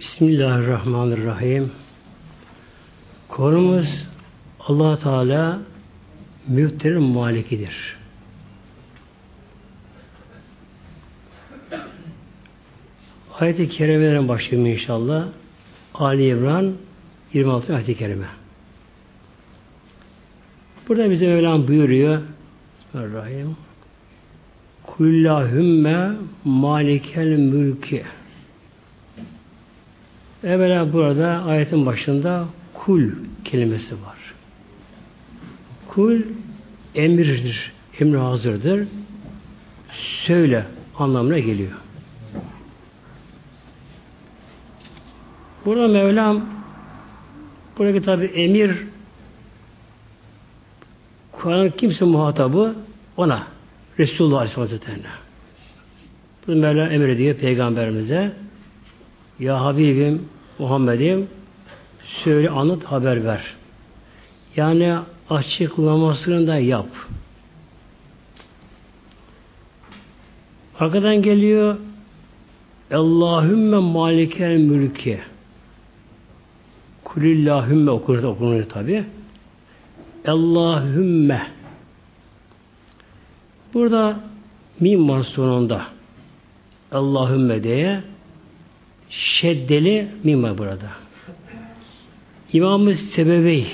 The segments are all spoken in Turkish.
Bismillahirrahmanirrahim. Konumuz allah Teala mülklerin malikidir. Ayet-i Kerime'den başlayalım inşallah. Ali İmran 26 ayet-i kerime. Burada bize Mevlam buyuruyor Bismillahirrahmanirrahim. Kullahümme malikel mülki. Evvela burada ayetin başında kul kelimesi var. Kul emirdir, emri hazırdır. Söyle anlamına geliyor. Burada Mevlam buradaki tabi emir Kur'an'ın kimse muhatabı ona Resulullah Aleyhisselatü Vesselam'a. Burada Mevlam emrediyor Peygamberimize Ya Habibim Muhammed'im söyle anlat haber ver. Yani açıklamasını da yap. Arkadan geliyor Allahümme malikel mülke Kulillahümme okunur, okunur tabi. Allahümme Burada mim var sonunda. Allahümme diye şeddeli mim var burada. İmam-ı Sebevi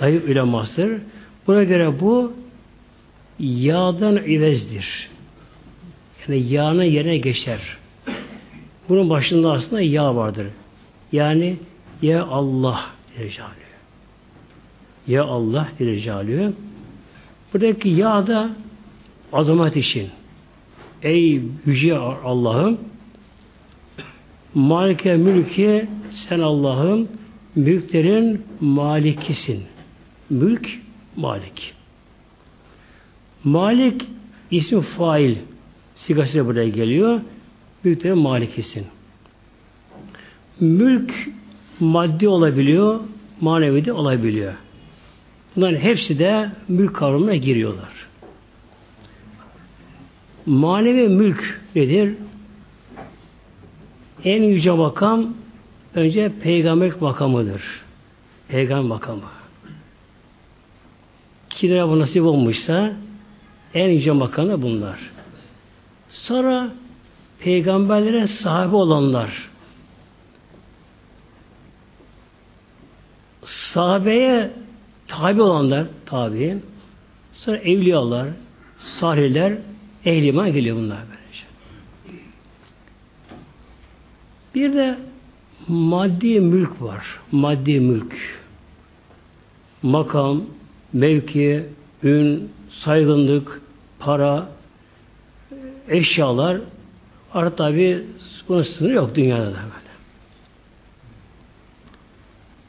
dayı ulemasıdır. Buna göre bu yağdan ivezdir. Yani yağının yerine geçer. Bunun başında aslında yağ vardır. Yani ya Allah Recalü. Ya Allah Recalü. Buradaki yağ da azamet için. Ey yüce Allah'ım Malike mülki sen Allah'ım mülklerin malikisin. Mülk malik. Malik ismi fail sigası buraya geliyor. Mülklerin malikisin. Mülk maddi olabiliyor, manevi de olabiliyor. Bunların hepsi de mülk kavramına giriyorlar. Manevi mülk nedir? En yüce makam önce peygamber makamıdır. Peygamber makamı. Kimlere bu nasip olmuşsa en yüce makamı bunlar. Sonra peygamberlere sahibi olanlar sahabeye tabi olanlar tabi sonra evliyalar salihler ehli iman geliyor bunlar böylece. Bir de maddi mülk var. Maddi mülk. Makam, mevki, ün, saygınlık, para, eşyalar artık tabi bunun sınırı yok dünyada da böyle.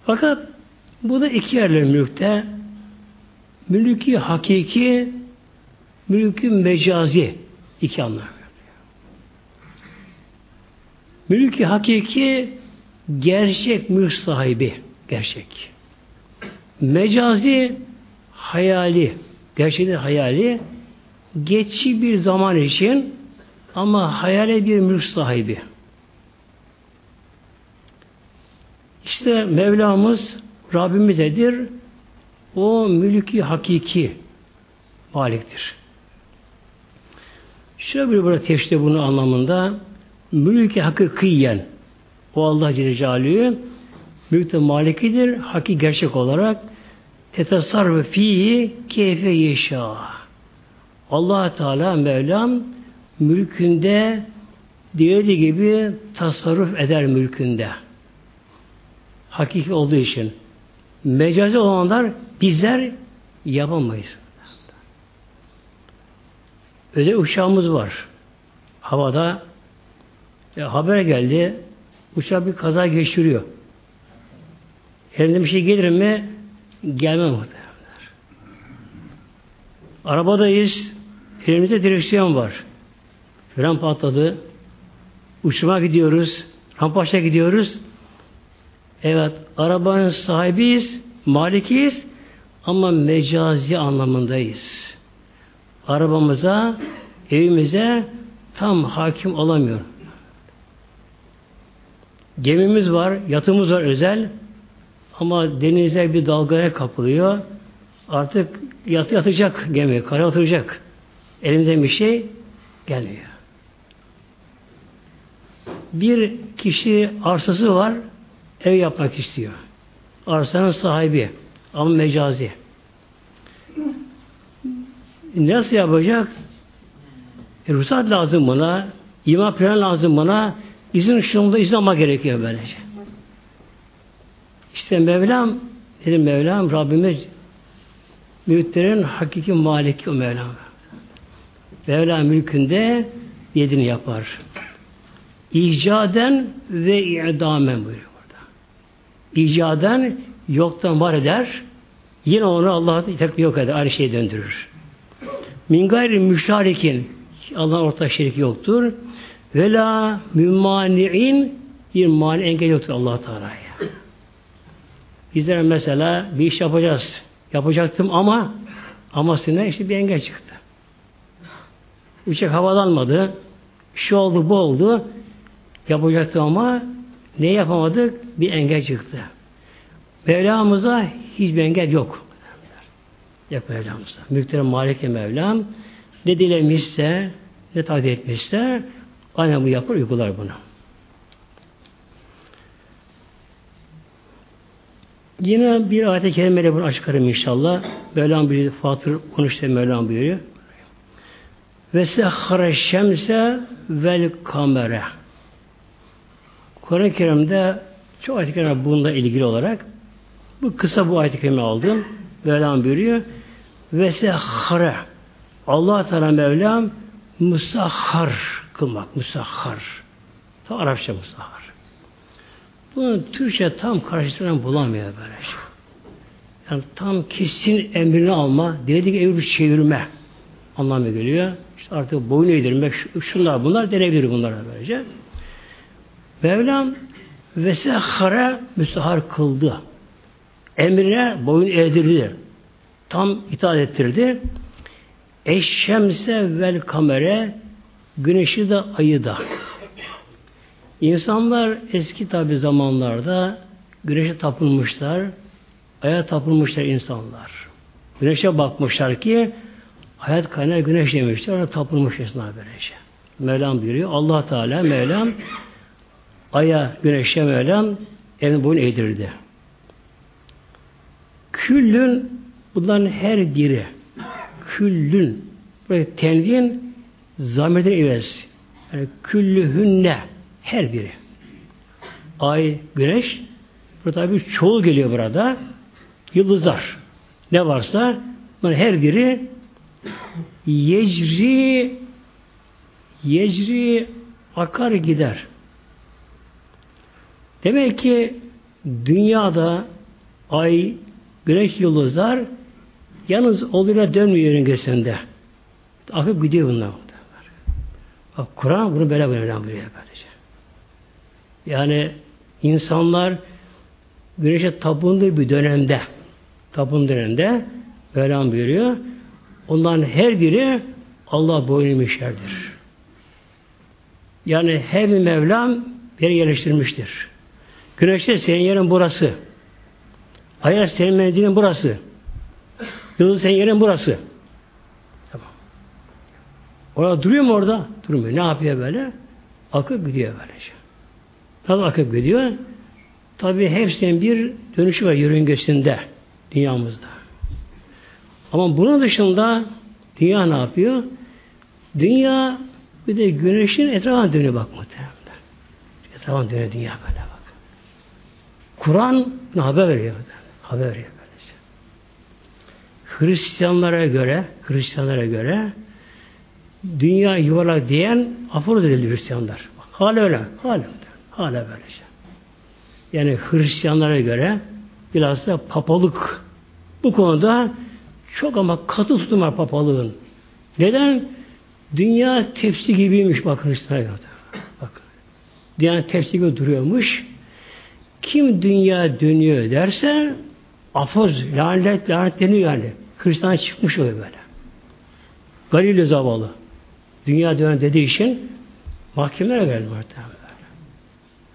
Fakat bu da iki yerler mülkte. Mülki hakiki, mülkü mecazi iki anlam. Mülki hakiki gerçek mülk sahibi. Gerçek. Mecazi hayali. Gerçekten hayali geçici bir zaman için ama hayali bir mülk sahibi. İşte Mevlamız Rabbimizdir. O mülki hakiki maliktir. Şöyle bir burada tefsirde bunun anlamında mülki hakikiyen o Allah Celle Celaluhu mülkte malikidir. Haki gerçek olarak tetasar ve fihi keyfe yeşâ. allah Teala Mevlam mülkünde dilediği gibi tasarruf eder mülkünde. Hakiki olduğu için. Mecazi olanlar bizler yapamayız. Özel uçağımız var. Havada e, haber geldi. Uçak bir kaza geçiriyor. Elimde bir şey gelir mi? Gelmem muhtemelenler. Arabadayız. Elimizde direksiyon var. Fren patladı. Uçurma gidiyoruz. Rampaşa gidiyoruz. Evet, arabanın sahibiyiz, malikiyiz ama mecazi anlamındayız. Arabamıza, evimize tam hakim olamıyor. Gemimiz var, yatımız var özel. Ama denize bir dalgaya kapılıyor. Artık yatı yatacak gemi, kara oturacak. Elimizden bir şey gelmiyor. Bir kişi arsası var, ev yapmak istiyor. Arsanın sahibi ama mecazi. Nasıl yapacak? E, ruhsat lazım buna, ima plan lazım buna, izin şununda izin alma gerekiyor böylece. İşte Mevlam, dedim Mevlam, Rabbimiz mülklerin hakiki maliki o Mevlam. Mevla mülkünde yedini yapar. İcaden ve i'damen buyuruyor burada. İcaden yoktan var eder. Yine onu Allah tekrar yok eder. Aynı şeyi döndürür. Min gayri müşarikin Allah'ın ortak şeriki yoktur. Ve la mümmani'in bir mani engel yoktur allah Teala'ya. Bizler mesela bir iş yapacağız. Yapacaktım ama ama ne işte bir engel çıktı. Uçak havalanmadı. Şu oldu bu oldu. Yapacaktım ama ne yapamadık? Bir engel çıktı. Mevlamıza hiçbir engel yok. Yok Mevlamıza. Mülklerin maliki Mevlam ne dilemişse ne takdir etmişse aynen bu yapar, uygular bunu. Yine bir ayet-i kerimeyle bunu açıklarım inşallah. Mevlam bir Fatır konuştu Mevlam buyuruyor. Ve sehhare şemse vel kamere. Kur'an-ı Kerim'de çok ayet-i kerime bununla ilgili olarak bu kısa bu ayet-i kerime aldım. Mevlam buyuruyor. Ve sehhare Allah Teala Mevlam musahhar kılmak. Musahhar. Ta Arapça musahhar. Bunu Türkçe tam karşısına bulamıyor böyle şey. Yani tam kesin emrini alma, dedik evrip çevirme anlamı geliyor. İşte artık boyun eğdirmek, şunlar bunlar denebilir bunlar böylece. Mevlam vesehara müsahar kıldı. Emrine boyun eğdirdi. Tam itaat ettirdi. Eşşemse vel kamere güneşi de ayı da. İnsanlar eski tabi zamanlarda güneşe tapılmışlar, aya tapılmışlar insanlar. Güneşe bakmışlar ki hayat kaynağı güneş demişler, ona tapılmış insanlar böylece. Mevlam buyuruyor. Allah Teala Mevlam aya, güneşe Mevlam elini boyun eğdirdi. Küllün bunların her biri küllün böyle tenvin zamirden ivez. Yani küllühünne her biri. Ay, güneş burada bir çoğul geliyor burada. Yıldızlar. Ne varsa bunların her biri yecri yecri akar gider. Demek ki dünyada ay, güneş, yıldızlar yalnız oluyor dönmüyor yörüngesinde. Akıp gidiyor bunlar. Bak Kur'an bunu böyle buyuruyor kardeşim. Yani insanlar güneşe tapındığı bir dönemde tapın dönemde Mevlam buyuruyor. Onların her biri Allah boynu müşerdir. Yani her bir Mevlam bir yerleştirmiştir. Güneşte senin yerin burası. Ay'a senin menzilin burası. Yıldız senin yerin burası. Orada duruyor mu orada? Durmuyor. Ne yapıyor böyle? Akıp gidiyor böylece. Nasıl akıp gidiyor? Tabi hepsinin bir dönüşü var yörüngesinde dünyamızda. Ama bunun dışında dünya ne yapıyor? Dünya bir de güneşin etrafına dönüyor bak muhtemelen. Etrafına dönüyor dünya böyle bak. Kur'an haber veriyor. Haber veriyor. Böylece. Hristiyanlara göre Hristiyanlara göre dünya yuvarlak diyen aforoz edildi Hristiyanlar. Hala öyle. Hala, hala böylece. Yani Hristiyanlara göre bilhassa papalık bu konuda çok ama katı tutum var papalığın. Neden? Dünya tepsi gibiymiş bakın Hristiyanlara. Bak. Dünya tepsi gibi duruyormuş. Kim dünya dönüyor derse afoz, lanet, lanetleniyor yani. Hristiyan çıkmış oluyor böyle. Galileo zavallı. Dünya dönen dediği için mahkemelere geldi muhtemelen.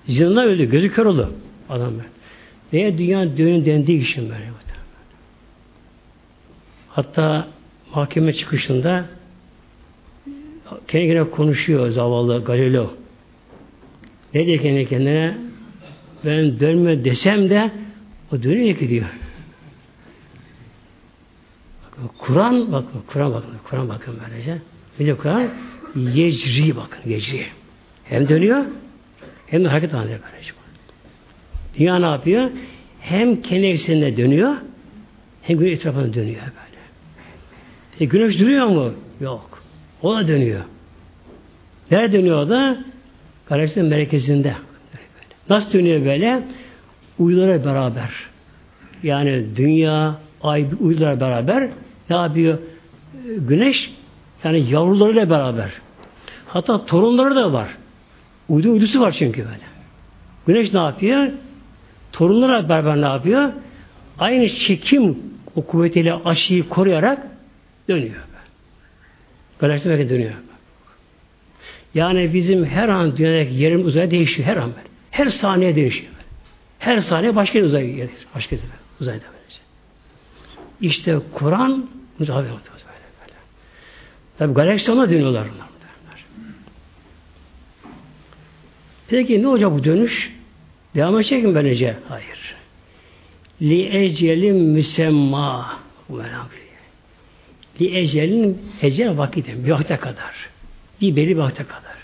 Zindan öldü. Gözü kör oldu. Adam böyle. Neye dünya dönün dendiği için böyle. Hatta mahkeme çıkışında kendi kendine konuşuyor zavallı Galileo. Ne diyor kendi kendine? Ben dönme desem de o dönüyor ki diyor. Kur'an bakın, Kur'an bakın, Kur'an bakın böylece. De Kur'an yecri bakın, yecri. Hem dönüyor hem de hareket halinde böylece. Dünya ne yapıyor? Hem kendi dönüyor hem güneş etrafına dönüyor böyle. E, güneş duruyor mu? Yok. O da dönüyor. Nerede dönüyor o da? Galaksinin merkezinde. Nasıl dönüyor böyle? Uydulara beraber. Yani dünya, ay, uydular beraber ne yapıyor? Güneş yani yavrularıyla beraber. Hatta torunları da var. Uydu uydusu var çünkü böyle. Güneş ne yapıyor? Torunlarla beraber ne yapıyor? Aynı çekim o kuvvetiyle aşıyı koruyarak dönüyor. Galaksi belki dönüyor. Yani bizim her an dünyadaki yerimiz uzaya değişiyor her an böyle. Her saniye değişiyor. Böyle. Her saniye başka bir uzaya gidiyor. Başka bir uzayda böylece. İşte Kur'an böyle. Tabi galaksi ona dönüyorlar. Peki ne olacak bu dönüş? Devam edecek mi böylece? Hayır. Li ecelin müsemma Li ecelin ecel vakit bir vakte kadar. Bir belli bir vakte kadar.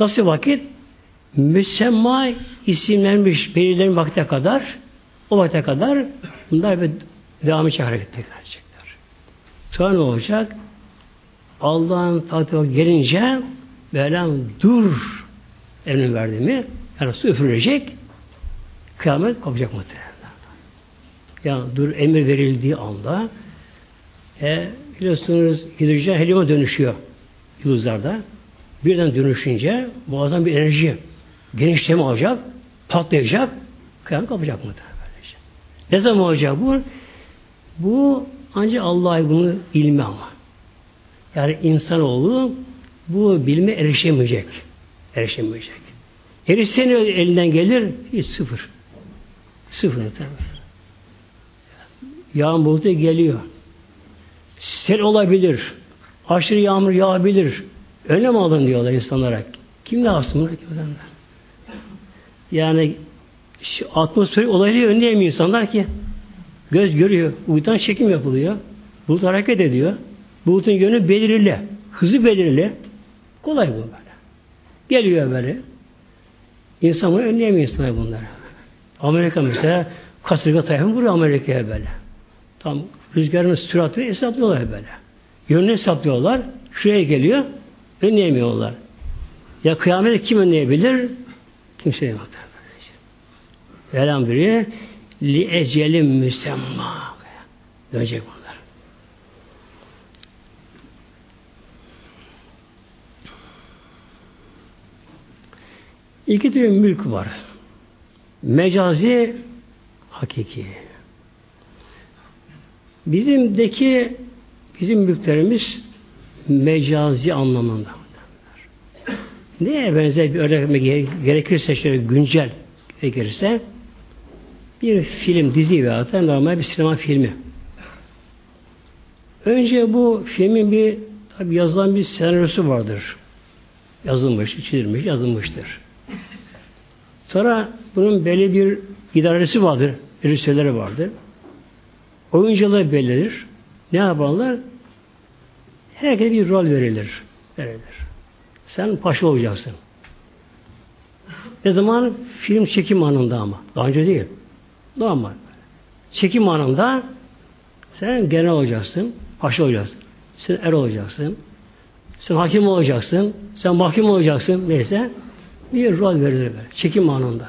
Nasıl vakit? Müsemma isimlenmiş belirlenmiş vakte kadar o vakte kadar bunlar bir devam edecek hareket edecekler. Sonra ne olacak? Allah'ın takdiri gelince Mevlam dur emrin verdi mi yani su üfürülecek kıyamet kopacak muhtemelen. Yani dur emir verildiği anda e, biliyorsunuz hidrojen helyuma dönüşüyor yıldızlarda. Birden dönüşünce muazzam bir enerji genişleme olacak, patlayacak, kıyamet kapacak muhtemelen. Ne zaman olacak bu? Bu ancak Allah bunu ilmi ama. Yani insanoğlu bu bilme erişemeyecek. Erişemeyecek. Erişse elinden gelir? Hiç sıfır. Sıfır. Yağmur bulutu geliyor. Sel olabilir. Aşırı yağmur yağabilir. Önlem alın diyorlar insanlara. Kim ne yapsın bunu? Yani atmosfer olayları önleyemiyor insanlar ki. Göz görüyor. Uydan çekim yapılıyor. Bulut hareket ediyor. Bulutun yönü belirli. Hızı belirli. Kolay bu böyle. Geliyor böyle. İnsan bunu önleyemiyor insanlar bunları. Amerika mesela kasırga tayfun vuruyor Amerika'ya böyle. Tam rüzgarın süratini hesaplıyorlar böyle. Yönünü hesaplıyorlar. Şuraya geliyor. Önleyemiyorlar. Ya kıyamet kim önleyebilir? Kimse yok. Elhamdülillah li ecelim müsemma. Dönecek bunlar. İki tür mülk var. Mecazi, hakiki. Bizimdeki bizim mülklerimiz mecazi anlamında. Neye benzer bir örnek gerekirse şöyle güncel gerekirse bir film, dizi veya da normal bir sinema filmi. Önce bu filmin bir tabi yazılan bir senaryosu vardır. Yazılmış, çizilmiş, yazılmıştır. Sonra bunun belli bir idaresi vardır, rejisörleri vardır. Oyuncuları belirlenir. Ne yaparlar? Herkese bir rol verilir. verilir. Sen paşa olacaksın. Ne zaman? Film çekim anında ama. Daha önce değil. Normal. Çekim anında sen genel olacaksın, paşa olacaksın. Sen er olacaksın. Sen hakim olacaksın. Sen mahkum olacaksın. Neyse. Bir rol verilir böyle. Çekim anında.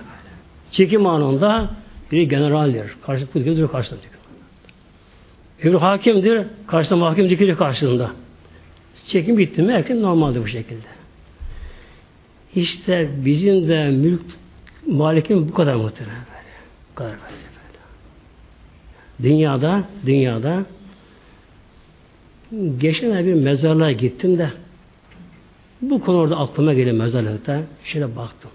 Çekim anında biri generaldir. Karşı duruyor karşısında diyor. Öbürü hakimdir. Karşısında mahkum dikiliyor karşısında. Çekim bitti mi erken normaldir bu şekilde. İşte bizim de mülk malikin bu kadar muhtemelen böyle. Bu kadar böyle. Dünyada, dünyada geçen bir mezarlığa gittim de bu konu orada aklıma geliyor mezarlıkta. Şöyle baktım.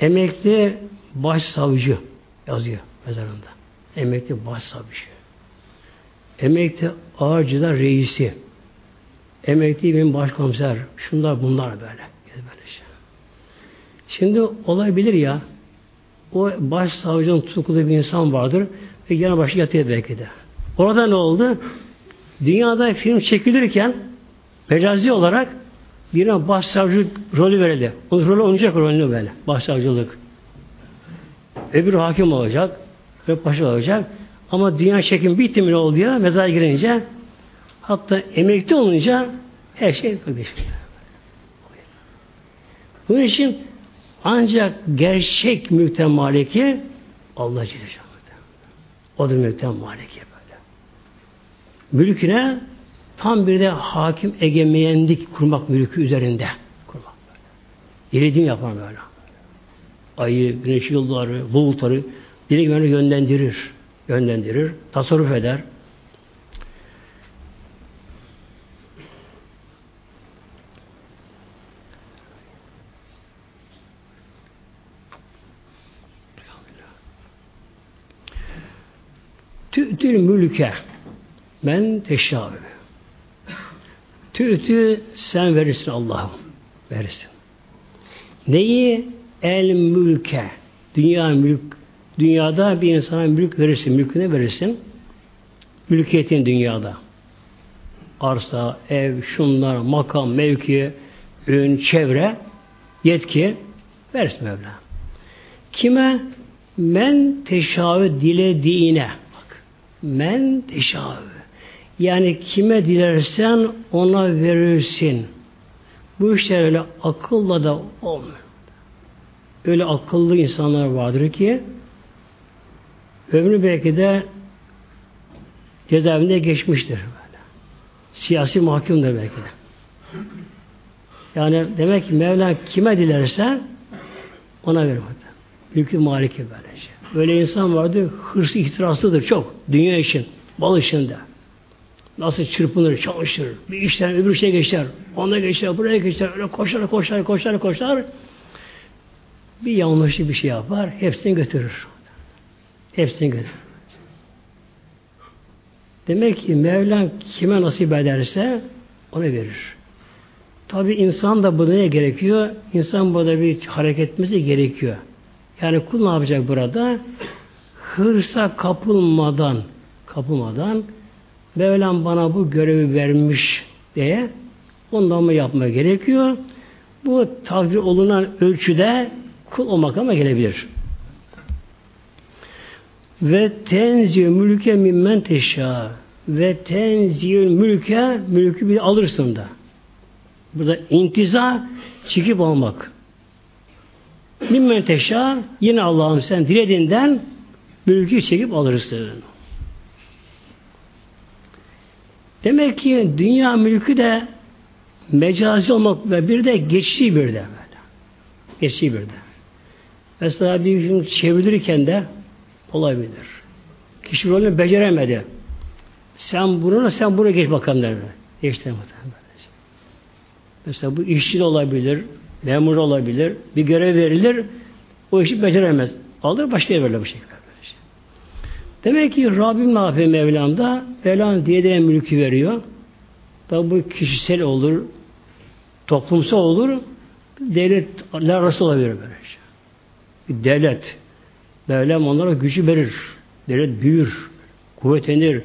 emekli başsavcı yazıyor mezarında. Emekli başsavcı. Emekli ağırcılar reisi. Emekli benim başkomiser. Şunlar bunlar böyle. Şimdi olabilir ya o başsavcının tutukladığı bir insan vardır ve yana başı yatıyor belki de. Orada ne oldu? Dünyada film çekilirken mecazi olarak birine başsavcı rolü verildi. O rolü oynayacak rolünü böyle. Başsavcılık. Öbür hakim olacak. Öbür paşa olacak. Ama dünya çekim bitti mi ne oldu ya? Mezara girince hatta emekli olunca her şey kardeşim. Bunun için ancak gerçek mülkten maliki Allah Celle O da mülkten maliki böyle. Mülküne tam bir de hakim egemenlik kurmak mülkü üzerinde kurmak böyle. Dilediğini yapar böyle. Ayı, güneş yıldızları, bulutları dilek yönü yönlendirir. Yönlendirir, tasarruf eder. Tü'tül mülke men teşâbü. Tü'tü sen verirsin Allah'ım. Verirsin. Neyi? El mülke. Dünya mülk. Dünyada bir insana mülk verirsin. Mülküne verirsin. Mülkiyetin dünyada. Arsa, ev, şunlar, makam, mevki, ün, çevre, yetki verirsin Mevla. Kime? Men teşavü dilediğine. Men teşâvü. Yani kime dilersen ona verirsin. Bu işler öyle akılla da olmuyor. Öyle akıllı insanlar vardır ki ömrü belki de cezaevinde geçmiştir. Böyle. Siyasi mahkumdur belki de. Yani demek ki Mevla kime dilerse ona verir. Mülkü maliki böylece. Öyle insan vardı, hırsı ihtiraslıdır çok. Dünya için, bal işinde. Nasıl çırpınır, çalışır. Bir işten öbür şey geçer. Ona geçer, buraya geçer. Öyle koşar, koşar, koşar, koşar. Bir yanlışlı bir şey yapar. Hepsini götürür. Hepsini götürür. Demek ki Mevlam kime nasip ederse ona verir. Tabi insan da bu neye gerekiyor? İnsan burada bir hareket etmesi gerekiyor. Yani kul ne yapacak burada? Hırsa kapılmadan kapılmadan Mevlam bana bu görevi vermiş diye ondan mı yapma gerekiyor? Bu takdir olunan ölçüde kul olmak ama gelebilir. Ve tenziyü mülke mimmen teşâ ve tenziyü mülke mülkü bir alırsın da. Burada intiza çekip almak. Mimmen teşa yine Allah'ım sen dilediğinden mülkü çekip alırsın. Demek ki dünya mülkü de mecazi olmak ve bir de geçici bir de. Geçici bir de. Mesela bir gün çevirirken de olabilir. Kişi rolünü beceremedi. Sen bunu sen buraya geç bakalım der. Geçti Mesela bu işçi de olabilir, memur olabilir, bir görev verilir, o işi beceremez. Alır başka yere bu şekilde. Demek ki Rabbim ne yapıyor Mevlam'da? Mevlam diye de mülkü veriyor. Tabi bu kişisel olur, toplumsal olur, devletler arası olabilir böyle şey. Bir devlet, Mevlam onlara gücü verir. Devlet büyür, kuvvetlenir.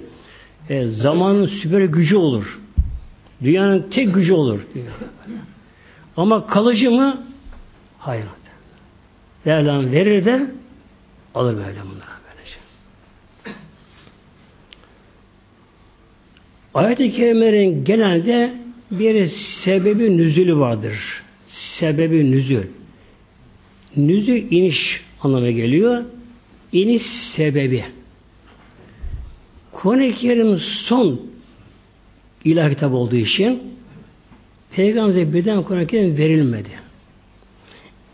E, zamanın süper gücü olur. Dünyanın tek gücü olur. Ama kalıcı mı? Hayır. Mevlam verir de alır Mevlam bunlara böylece. Ayet-i Kerime'nin genelde bir sebebi nüzülü vardır. Sebebi nüzül. Nüzül iniş anlamına geliyor. İniş sebebi. Kur'an-ı Kerim son ilah kitabı olduğu için Peygamber'e birden Kur'an-ı Kerim verilmedi.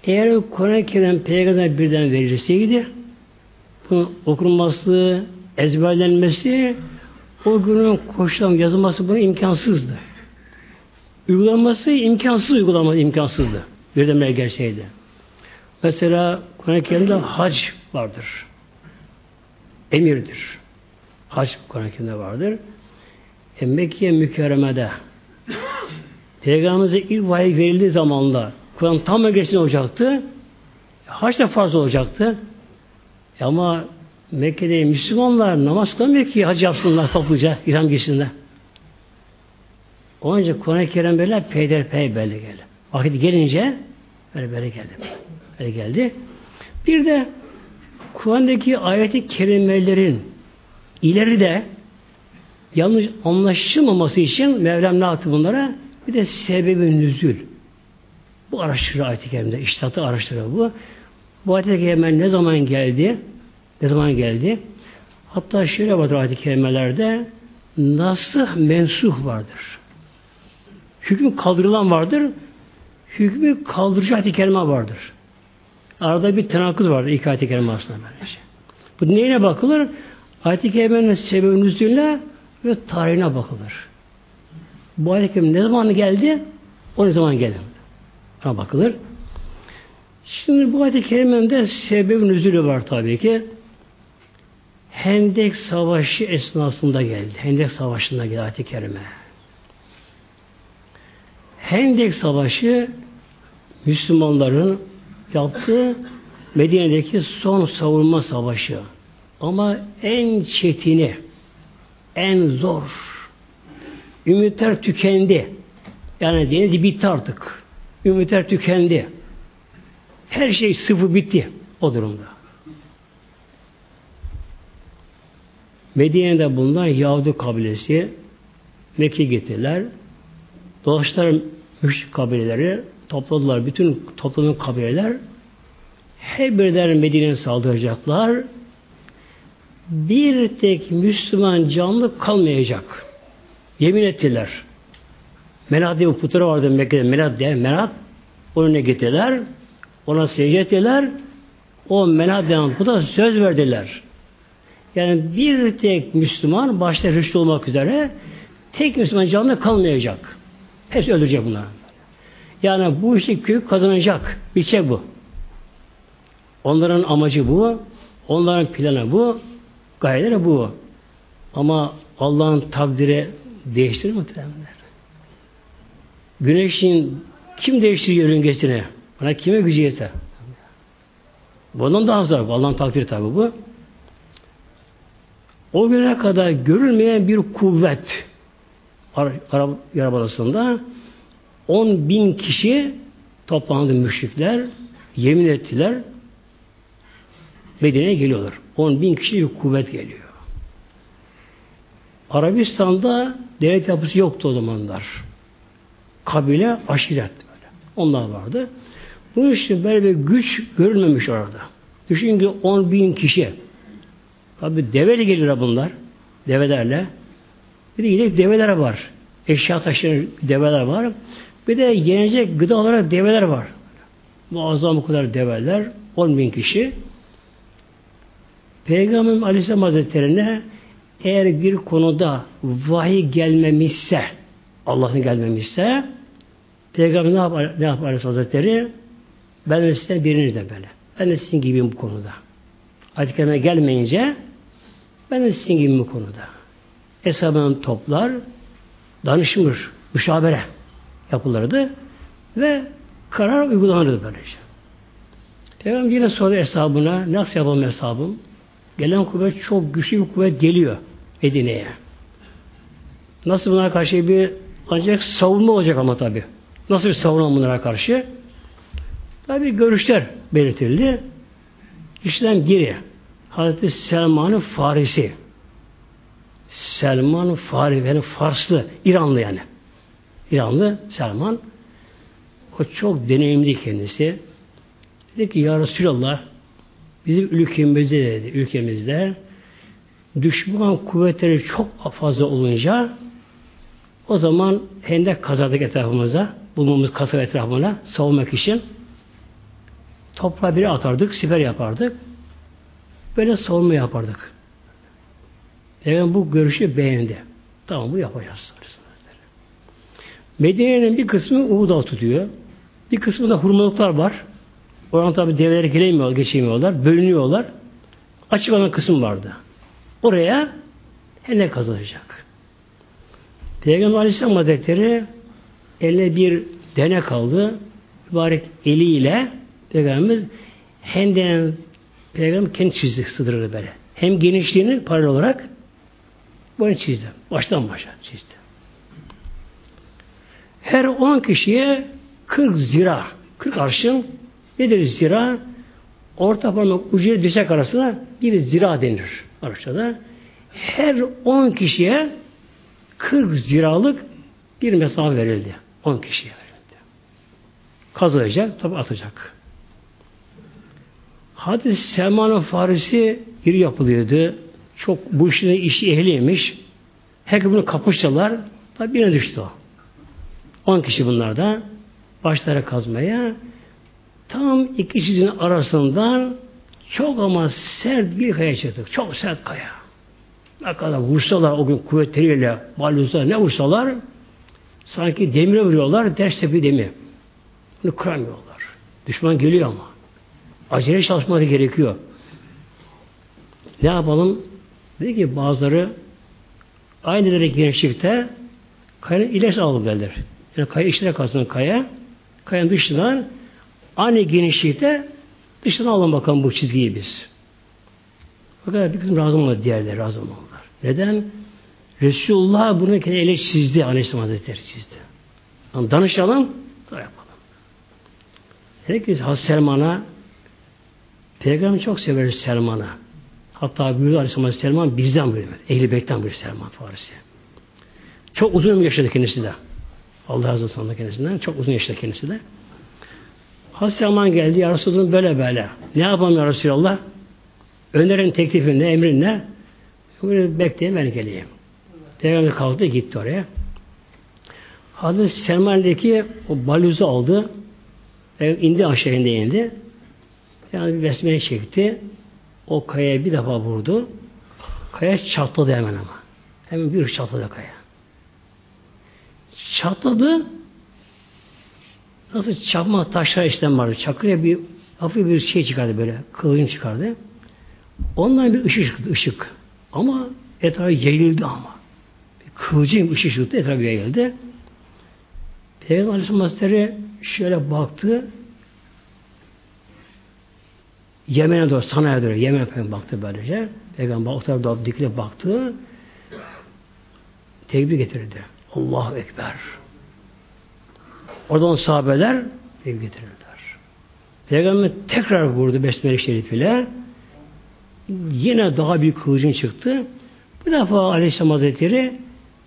Eğer Kur'an-ı Kerim Peygamber'e birden verilseydi bu okunması, ezberlenmesi o günün koşulan yazılması bunun imkansızdı. Uygulanması imkansız uygulaması imkansızdı. Birdenbire gelseydi. Mesela Kur'an-ı Kerim'de hac vardır. Emirdir. Hac Kur'an-ı Kerim'de vardır. E, Mekke mükerremede Peygamberimize ilk vahiy verildiği zamanda Kur'an tam öncesinde olacaktı. Haç da farz olacaktı. Ama Mekke'de Müslümanlar namaz kılamıyor ki hac yapsınlar topluca İram gitsinler. Onun Kur'an-ı Kerim böyle peyderpey böyle geldi. Vakit gelince böyle böyle geldi. Böyle geldi. Bir de Kur'an'daki ayeti kerimelerin ileride yanlış anlaşılmaması için Mevlam ne yaptı bunlara? Bir de sebebi nüzül. Bu araştırıyor ayet-i kerimde. İştihatı araştırıyor bu. Bu ayet-i kerime ne zaman geldi? Ne zaman geldi? Hatta şöyle vardır ayet-i kerimelerde nasih mensuh vardır. Hüküm kaldırılan vardır. Hükmü kaldırıcı ayet-i kerime vardır. Arada bir tenakuz vardır iki ayet-i kerime aslında böylece. Bu neyine bakılır? Ayet-i kerimenin sebebi nüzülüne ve tarihine bakılır. Bu ayet-i kerime ne zaman geldi? O ne zaman geldi? Ona bakılır. Şimdi bu ayet-i kerimemde sebebi nüzülü var tabii ki. Hendek Savaşı esnasında geldi. Hendek Savaşı'nda geldi ayet-i kerime. Hendek Savaşı Müslümanların yaptığı Medine'deki son savunma savaşı. Ama en çetini, en zor. Ümitler tükendi. Yani deniz bitti artık. Ümitler tükendi. Her şey sıfır bitti o durumda. Medine'de bulunan Yahudi kabilesi Mekke gittiler. Dolaştılar müşrik kabileleri topladılar. Bütün toplumun kabileler her birden Medine'ye saldıracaklar. Bir tek Müslüman canlı kalmayacak. Yemin ettiler. Menad diye bir vardı Mekke'de. Menad diye. Onun önüne gittiler. Ona secde ettiler. O Menad denen puta söz verdiler. Yani bir tek Müslüman başta rüştü olmak üzere tek Müslüman canlı kalmayacak. Hepsi öldürecek bunlar. Yani bu işi kök kazanacak. Biçe bu. Onların amacı bu. Onların planı bu. Gayeleri bu. Ama Allah'ın takdiri değiştirir mi? Güneşin kim değiştiriyor yörüngesini? Bana kime gücü yeter? Bundan daha zor. Allah'ın takdiri tabi bu. O güne kadar görülmeyen bir kuvvet Arap Yarabadası'nda 10 bin kişi toplandı müşrikler yemin ettiler Medine'ye geliyorlar. 10 bin kişi bir kuvvet geliyor. Arabistan'da devlet yapısı yoktu o zamanlar. Kabile, aşiret böyle. Onlar vardı. Bu işte böyle bir güç görülmemiş orada. Düşün ki 10 bin kişi. Tabi deveyle geliyor bunlar. Develerle. Bir de yine develer var. Eşya taşıyan develer var. Bir de yenecek gıda olarak develer var. Muazzam bu kadar develer. 10 bin kişi. Peygamber Aleyhisselam Hazretleri'ne eğer bir konuda vahiy gelmemişse, Allah'ın gelmemişse, Peygamber ne yapar, ne yapar Aleyhisselam Hazretleri? Ben de size birini de böyle. Ben de sizin gibiyim bu konuda. Ayet-i gelmeyince ben de sizin gibiyim bu konuda. Hesabını toplar, danışmış, müşavere yapılırdı ve karar uygulanırdı böylece. Peygamber yine sordu hesabına, nasıl yapalım hesabım? Gelen kuvvet çok güçlü bir kuvvet geliyor Medine'ye. Nasıl bunlara karşı bir ancak savunma olacak ama tabi. Nasıl bir savunma bunlara karşı? Tabi görüşler belirtildi. İşten geri Hazreti Selman'ın Farisi. Selman Farisi yani Farslı, İranlı yani. İranlı Selman. O çok deneyimli kendisi. Dedi ki Ya Resulallah bizim ülkemizde dedi, ülkemizde düşman kuvvetleri çok fazla olunca o zaman hendek kazardık etrafımıza bulmamız kasır etrafına savunmak için toprağa bir atardık, siper yapardık. Böyle savunma yapardık. Peygamber bu görüşü beğendi. Tamam bu yapacağız. Medine'nin bir kısmı Uhud'a tutuyor. Bir kısmında hurmalıklar var. Oradan tabi develer gelemiyor, geçemiyorlar, bölünüyorlar. Açık olan kısım vardı. Oraya hendek kazılacak. Peygamber Aleyhisselam Hazretleri eline bir dene kaldı. Mübarek eliyle Peygamberimiz hendek Peygamber kendi çizdi sığdırır böyle. Hem genişliğini paralel olarak böyle çizdi. Baştan başa çizdi. Her 10 kişiye 40 zira, 40 arşın nedir zira? Orta parmak ucu dirsek arasına bir zira denir Arapçada. Her 10 kişiye 40 ziralık bir mesafe verildi. 10 kişiye verildi. Kazılacak, tabi atacak. Hadis Selman Farisi iri yapılıyordu. Çok bu işin işi ehliymiş. Herkes bunu kapıştılar. Tabi birine düştü o. 10 kişi bunlar da başlara kazmaya tam iki çizginin arasından çok ama sert bir kaya çıktık. Çok sert kaya. Ne kadar vursalar o gün kuvvetleriyle balyozlar ne vursalar sanki demire vuruyorlar ders tepi demir. Bunu kıramıyorlar. Düşman geliyor ama. Acele çalışmaları gerekiyor. Ne yapalım? Dedi ki bazıları aynı derece genişlikte kayanın ilerisi alıp derler. Yani kaya içine kalsın kaya. Kayanın dışından aynı genişlikte dışına alın bakalım bu çizgiyi biz. Fakat bir kısım razı olmadı diğerleri razı olmadılar. Neden? Resulullah bunu kendi ele çizdi. Aleyhisselam Hazretleri çizdi. Yani danışalım da yapalım. Dedi ki Hazreti Selman'a Peygamber çok sever Selman'a. Hatta buyurdu Aleyhisselam Selman bizden buyurdu. Ehli Beyt'ten buyurdu Selman Farisi. Çok uzun ömür yaşadı kendisi de. Allah razı olsun kendisinden. Çok uzun yaşadı kendisi de. Hazreti Selman geldi. Ya Resulallah böyle böyle. Ne yapalım ya Resulallah? Önerin teklifin ne, emrin ne? Bekleyin ben geleyim. Peygamber kalktı gitti oraya. Hazreti Selman'daki o baluzu aldı. indi aşağı indi indi. Yani bir besmele çekti. O kayaya bir defa vurdu. Kaya çatladı hemen ama. Hemen bir çatladı kaya. Çatladı. Nasıl çarpma taşlar işlem vardı. Çakıya bir hafif bir şey çıkardı böyle. Kılıcım çıkardı. Ondan bir ışık çıktı. ışık. Ama etrafı yayıldı ama. Bir kılıcın ışık çıktı. Etrafı yayıldı. Peygamber Aleyhisselam şöyle baktı. Yemen'e doğru, Sana'ya doğru, Yemen'e Peygamber baktı böylece. Peygamber o tarafa doğru dikilip baktı. Tekbir getirdi. Allahu Ekber. Oradan sahabeler tekbir getirirler. Peygamber tekrar vurdu Besmele Şerif ile. Yine daha büyük kılıcın çıktı. Bu defa Aleyhisselam Hazretleri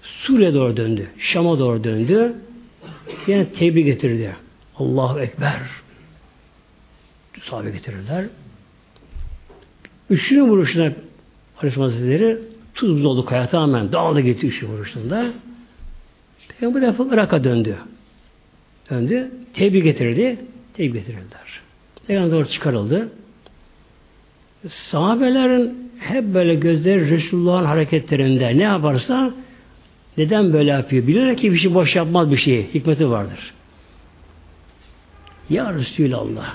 Suriye doğru döndü. Şam'a doğru döndü. Yine tebrik getirdi. Allahu Ekber. Sahabe getirirler. Üçüncü vuruşuna Aleyhisselam Hazretleri tuz buz oldu kaya tamamen dağıldı gitti üçüncü vuruşunda. Peygamber defa Irak'a döndü. Döndü. Tebrik getirdi. Tebrik getirirler. Peygamber doğru çıkarıldı. Sahabelerin hep böyle gözleri Resulullah'ın hareketlerinde ne yaparsa neden böyle yapıyor? Bilerek ki bir şey boş yapmaz bir şey. Hikmeti vardır. Ya Resulallah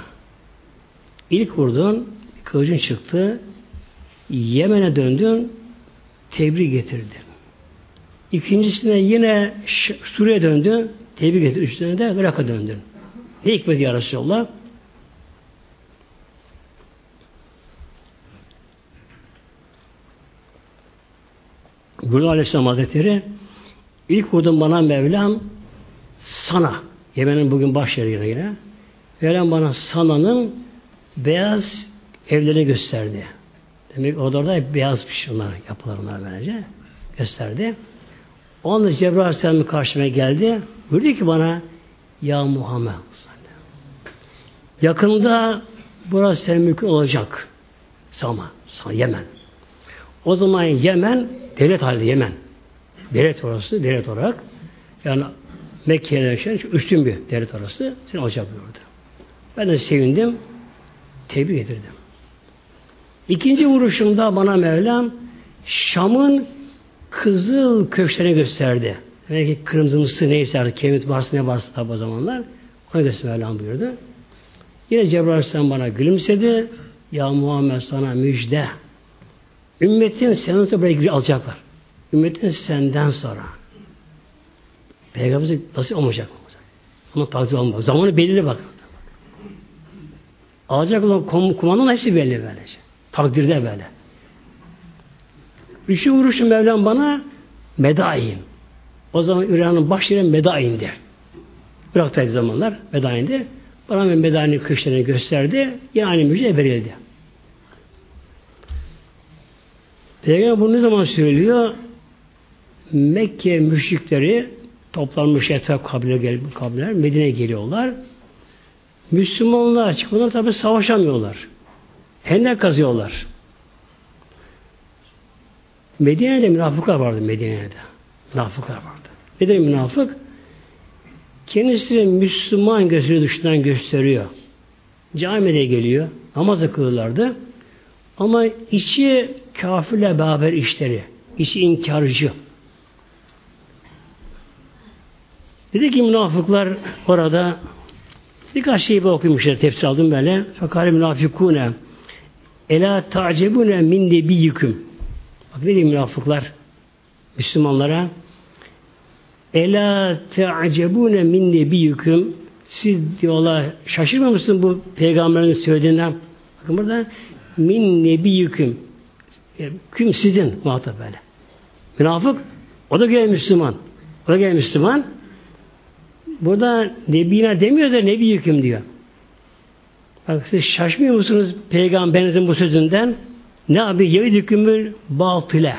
ilk vurdun kılıcın çıktı Yemen'e döndün tebrik getirdin. İkincisine yine Suriye döndün tebrik getirdin. Üçüncüsüne de Irak'a döndün. Ne hikmet ya Resulallah? Burada Aleyhisselam Hazretleri ilk vurdum bana Mevlam sana Yemen'in bugün baş yeri yine yine Mevlam bana sananın beyaz evlerini gösterdi. Demek odalarda beyazmış onlar yapılar onlar böylece. Gösterdi. Onda Cebrail Aleyhisselam karşıma geldi. Buyurdu ki bana Ya Muhammed yakında burası senin mülkün olacak. Sama, Sama Yemen. O zaman Yemen devlet halinde Yemen. Devlet orası, devlet olarak yani Mekke'ye yaşayan üstün bir devlet orası. Seni alacak buyurdu. Ben de sevindim. Tebrik getirdim. İkinci vuruşumda bana Mevlam Şam'ın kızıl köşklerini gösterdi. Belki kırmızı mısı neyse artık kemik varsa ne varsa tabi o zamanlar. Onu gösterdi Mevlam buyurdu. Yine Cebrail Aleyhisselam bana gülümsedi. Ya Muhammed sana müjde. Ümmetin senden sonra böyle alacaklar. Ümmetin senden sonra. Peygamberimiz nasıl olmayacak? Onun takdir olmaz. Zamanı belirli bakın. Alacak olan kum, hepsi belli böylece. Takdirde böyle. Üçü vuruşu Mevlam bana medain. O zaman İran'ın baş yeri medaindi. Irak'taki zamanlar medaindi. Bana medainin kışlarını gösterdi. Yani müjde verildi. Peygamber bunu ne zaman söylüyor? Mekke müşrikleri toplanmış etraf kabileler, kabileler Medine'ye geliyorlar. Müslümanlar çıkmadan tabi savaşamıyorlar. Hendek kazıyorlar. Medine'de münafıklar vardı Medine'de. Münafıklar vardı. Ne demek münafık? Kendisini Müslüman gözü dışından gösteriyor. Camide geliyor. Namaz kılırlardı. Ama içi kafirle beraber işleri. içi inkarcı. Dedi ki münafıklar orada birkaç şey okumuşlar. Tefsir aldım böyle. Fakari münafikune Ela ta'cebune min nebiyyüküm. Bak ne diyor münafıklar Müslümanlara? Ela ta'cebune min nebiyyüküm. Siz diyorlar şaşırmıyor musun bu peygamberin söylediğinden? Bakın burada min nebiyyüküm. Yani, küm sizin muhatap böyle. Münafık o da gel Müslüman. O da gel Müslüman. Burada nebine demiyor da nebi yüküm diyor. Bak siz şaşmıyor musunuz peygamberinizin bu sözünden? Ne abi yevid hükümül batıle.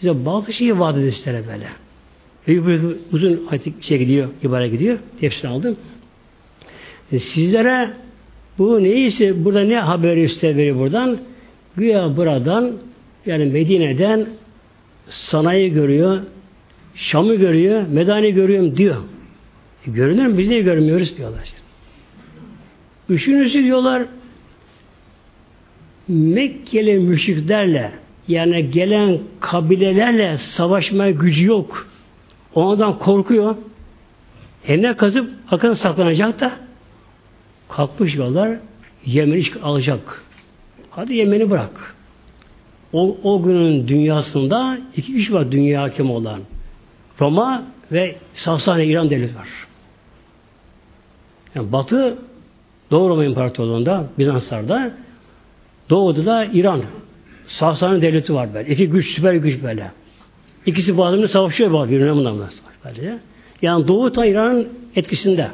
Bize batı şeyi vaat edilmişlere böyle. Uzun ayet şey gidiyor, ibare gidiyor. Tefsir aldım. E sizlere bu neyse burada ne haberi üstte veriyor buradan? Güya buradan yani Medine'den sanayi görüyor, Şam'ı görüyor, Medani görüyorum diyor. E, görünür mü? Biz niye görmüyoruz diyorlar. Üçüncüsü diyorlar Mekkeli müşriklerle yani gelen kabilelerle savaşmaya gücü yok. Ondan korkuyor. Eline kazıp akın saklanacak da kalkmış yollar Yemen'i alacak. Hadi Yemen'i bırak. O, o günün dünyasında iki kişi var dünya hakim olan. Roma ve Sasani İran devleti var. Yani Batı Doğu Roma İmparatorluğu'nda Bizanslar'da Doğu'da da İran Sasani devleti var böyle. İki güç, süper güç böyle. İkisi bazılarını savaşıyor bazı birbirine bunlarla böyle. Yani Doğu da İran'ın etkisinde.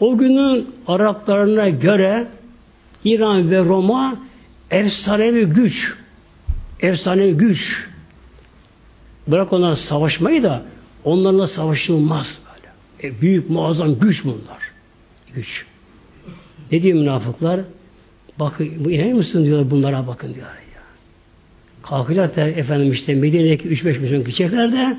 O günün Araplarına göre İran ve Roma efsanevi güç. Efsanevi güç. Bırak onlar savaşmayı da onlarla savaşılmaz. E, büyük muazzam güç bunlar. Güç. Ne diyor münafıklar? Bakın bu inanır mısın diyorlar bunlara bakın diyorlar ya. Kalkacak da efendim işte Medine'deki 3-5 milyon gidecekler de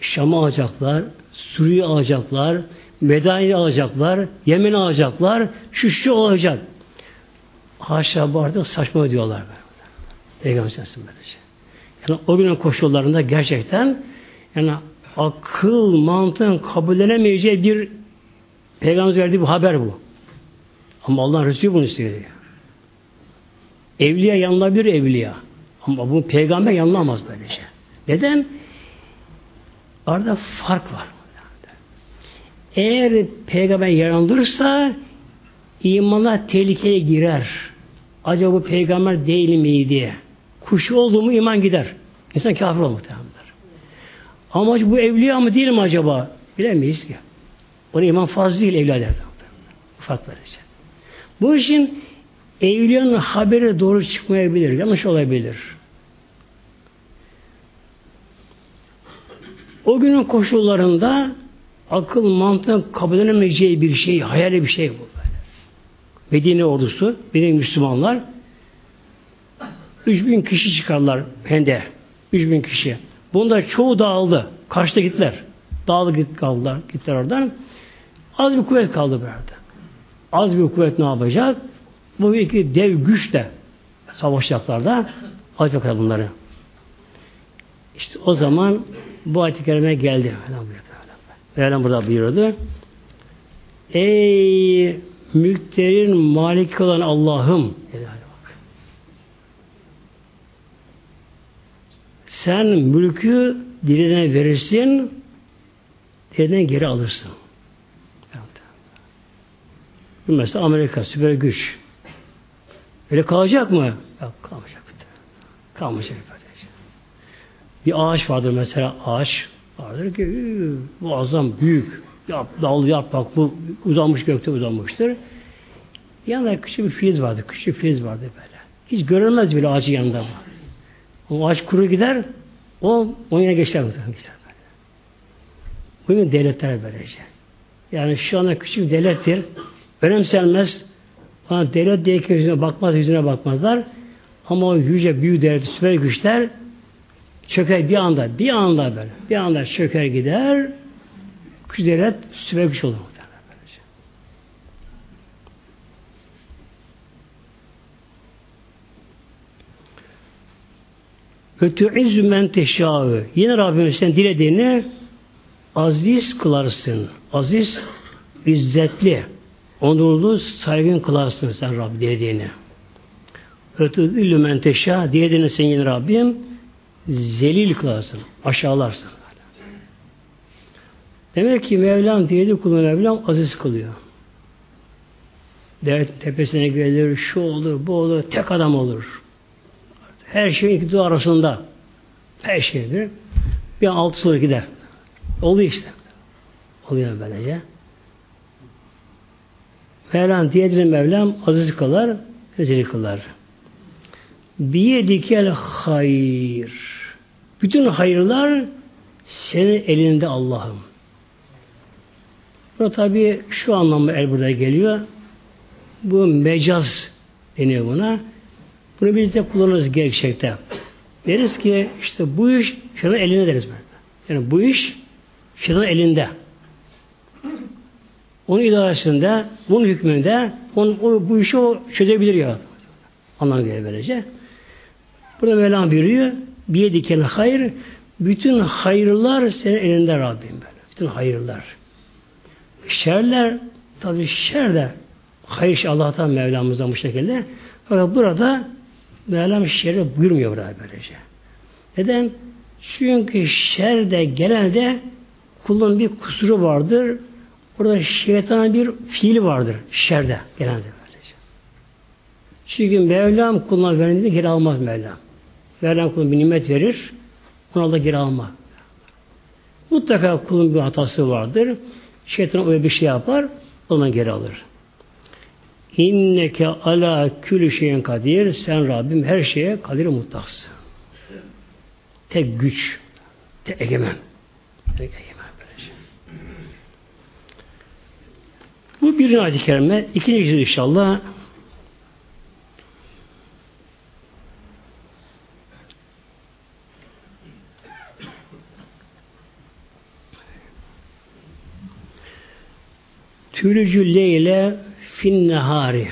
Şam'ı alacaklar, Suriye alacaklar, Medani'yi alacaklar, Yemen'i alacaklar, şu şu olacak. Haşa bu artık saçma diyorlar. Peygamber sensin böylece. Yani o günün koşullarında gerçekten yani akıl, mantığın kabullenemeyeceği bir peygamber verdiği bir haber bu. Ama Allah Resulü bunu söylüyor. Evliya yanılabilir evliya. Ama bu peygamber yanılamaz böylece. Neden? Arada fark var. Eğer peygamber yanılırsa imana tehlikeye girer. Acaba bu peygamber değil miydi? Kuşu oldu mu iman gider. İnsan kafir muhtemelen. Ama bu evliya mı değil mi acaba? Bilemeyiz ki. Ona iman fazla değil evliya der. Ufak böylece. Bu işin evliyanın haberi doğru çıkmayabilir. Yanlış olabilir. O günün koşullarında akıl mantığın kabul edemeyeceği bir şey, hayali bir şey bu. Medine ordusu, Medine Müslümanlar 3000 kişi çıkarlar Hende. 3000 kişi. Bunda çoğu dağıldı. Kaçta gittiler. Dağıldı git, kaldılar. Gittiler oradan. Az bir kuvvet kaldı burada. Az bir kuvvet ne yapacak? Bu iki dev güçle savaşacaklar da alacaklar bunları. İşte o zaman bu ayet-i kerime geldi. Mevlam burada buyuruyordu. Ey mülklerin maliki olan Allah'ım sen mülkü diline verirsin dilinden geri alırsın. Mesela Amerika süper güç. Öyle kalacak mı? Yok kalmayacak. Kalmayacak böylece. Bir ağaç vardır mesela ağaç vardır ki muazzam büyük yap, dal yapraklı uzanmış gökte uzanmıştır. Yanında küçük bir filiz vardı. Küçük filiz vardı böyle. Hiç görülmez bile ağacın yanında bu. O ağaç kuru gider o onun yerine geçer. Gider böyle. Bu devletler böylece. Yani şu anda küçük bir devlettir. Önemsenmez. Bana devlet diye yüzüne bakmaz, yüzüne bakmazlar. Ama o yüce büyük devlet, süper güçler çöker bir anda, bir anda böyle, bir anda çöker gider, küçük devlet süper güç olur. Ve tu'izzü men teşâ'ı. Yine Rabbimiz sen dilediğini aziz kılarsın. Aziz, izzetli, onurlu, saygın kılarsın sen Rabbi dilediğini. Ve tu'izzü men teşâ'ı. Dilediğini sen yine Rabbim zelil kılarsın. Aşağılarsın. Demek ki Mevlam dilediği kulunu Mevlam aziz kılıyor. Devlet tepesine gelir, şu olur, bu olur, tek adam olur. Her şey ikisi arasında. Her şeydir. Bir altı soru gider. Oluyor işte. Oluyor böylece. Mevlam diyedir Mevlam aziz kılar, ezeli kılar. Biyedikel hayır. Bütün hayırlar senin elinde Allah'ım. Bu tabi şu anlamda el burada geliyor. Bu mecaz deniyor buna. Bunu biz de kullanırız gerçekte. Deriz ki işte bu iş şeytan elinde deriz. Yani bu iş şeytan elinde. Onun idaresinde, bunun hükmünde onun, o, bu işi o çözebilir ya. Anlam göre böylece. Burada Mevlam buyuruyor. Bir diken hayır. Bütün hayırlar senin elinde Rabbim böyle. Bütün hayırlar. Şerler tabi şer de hayır Allah'tan Mevlamızdan bu şekilde. Fakat burada Mevlam şerri buyurmuyor burada böylece. Neden? Çünkü şerde genelde kulun bir kusuru vardır. Orada şeytanın bir fiili vardır. Şerde genelde böylece. Çünkü Mevlam kuluna verildiğinde geri almaz Mevlam. Mevlam kuluna bir nimet verir. Ona da geri almaz. Mutlaka kulun bir hatası vardır. Şeytan öyle bir şey yapar. Ondan geri alır. İnneke ala külü şeyin kadir. Sen Rabbim her şeye kadir mutlaksın. Tek güç. Tek egemen. Tek egemen böylece. Bu bir ayet-i kerime. İkinci inşallah Tülücü leyle fin nehari.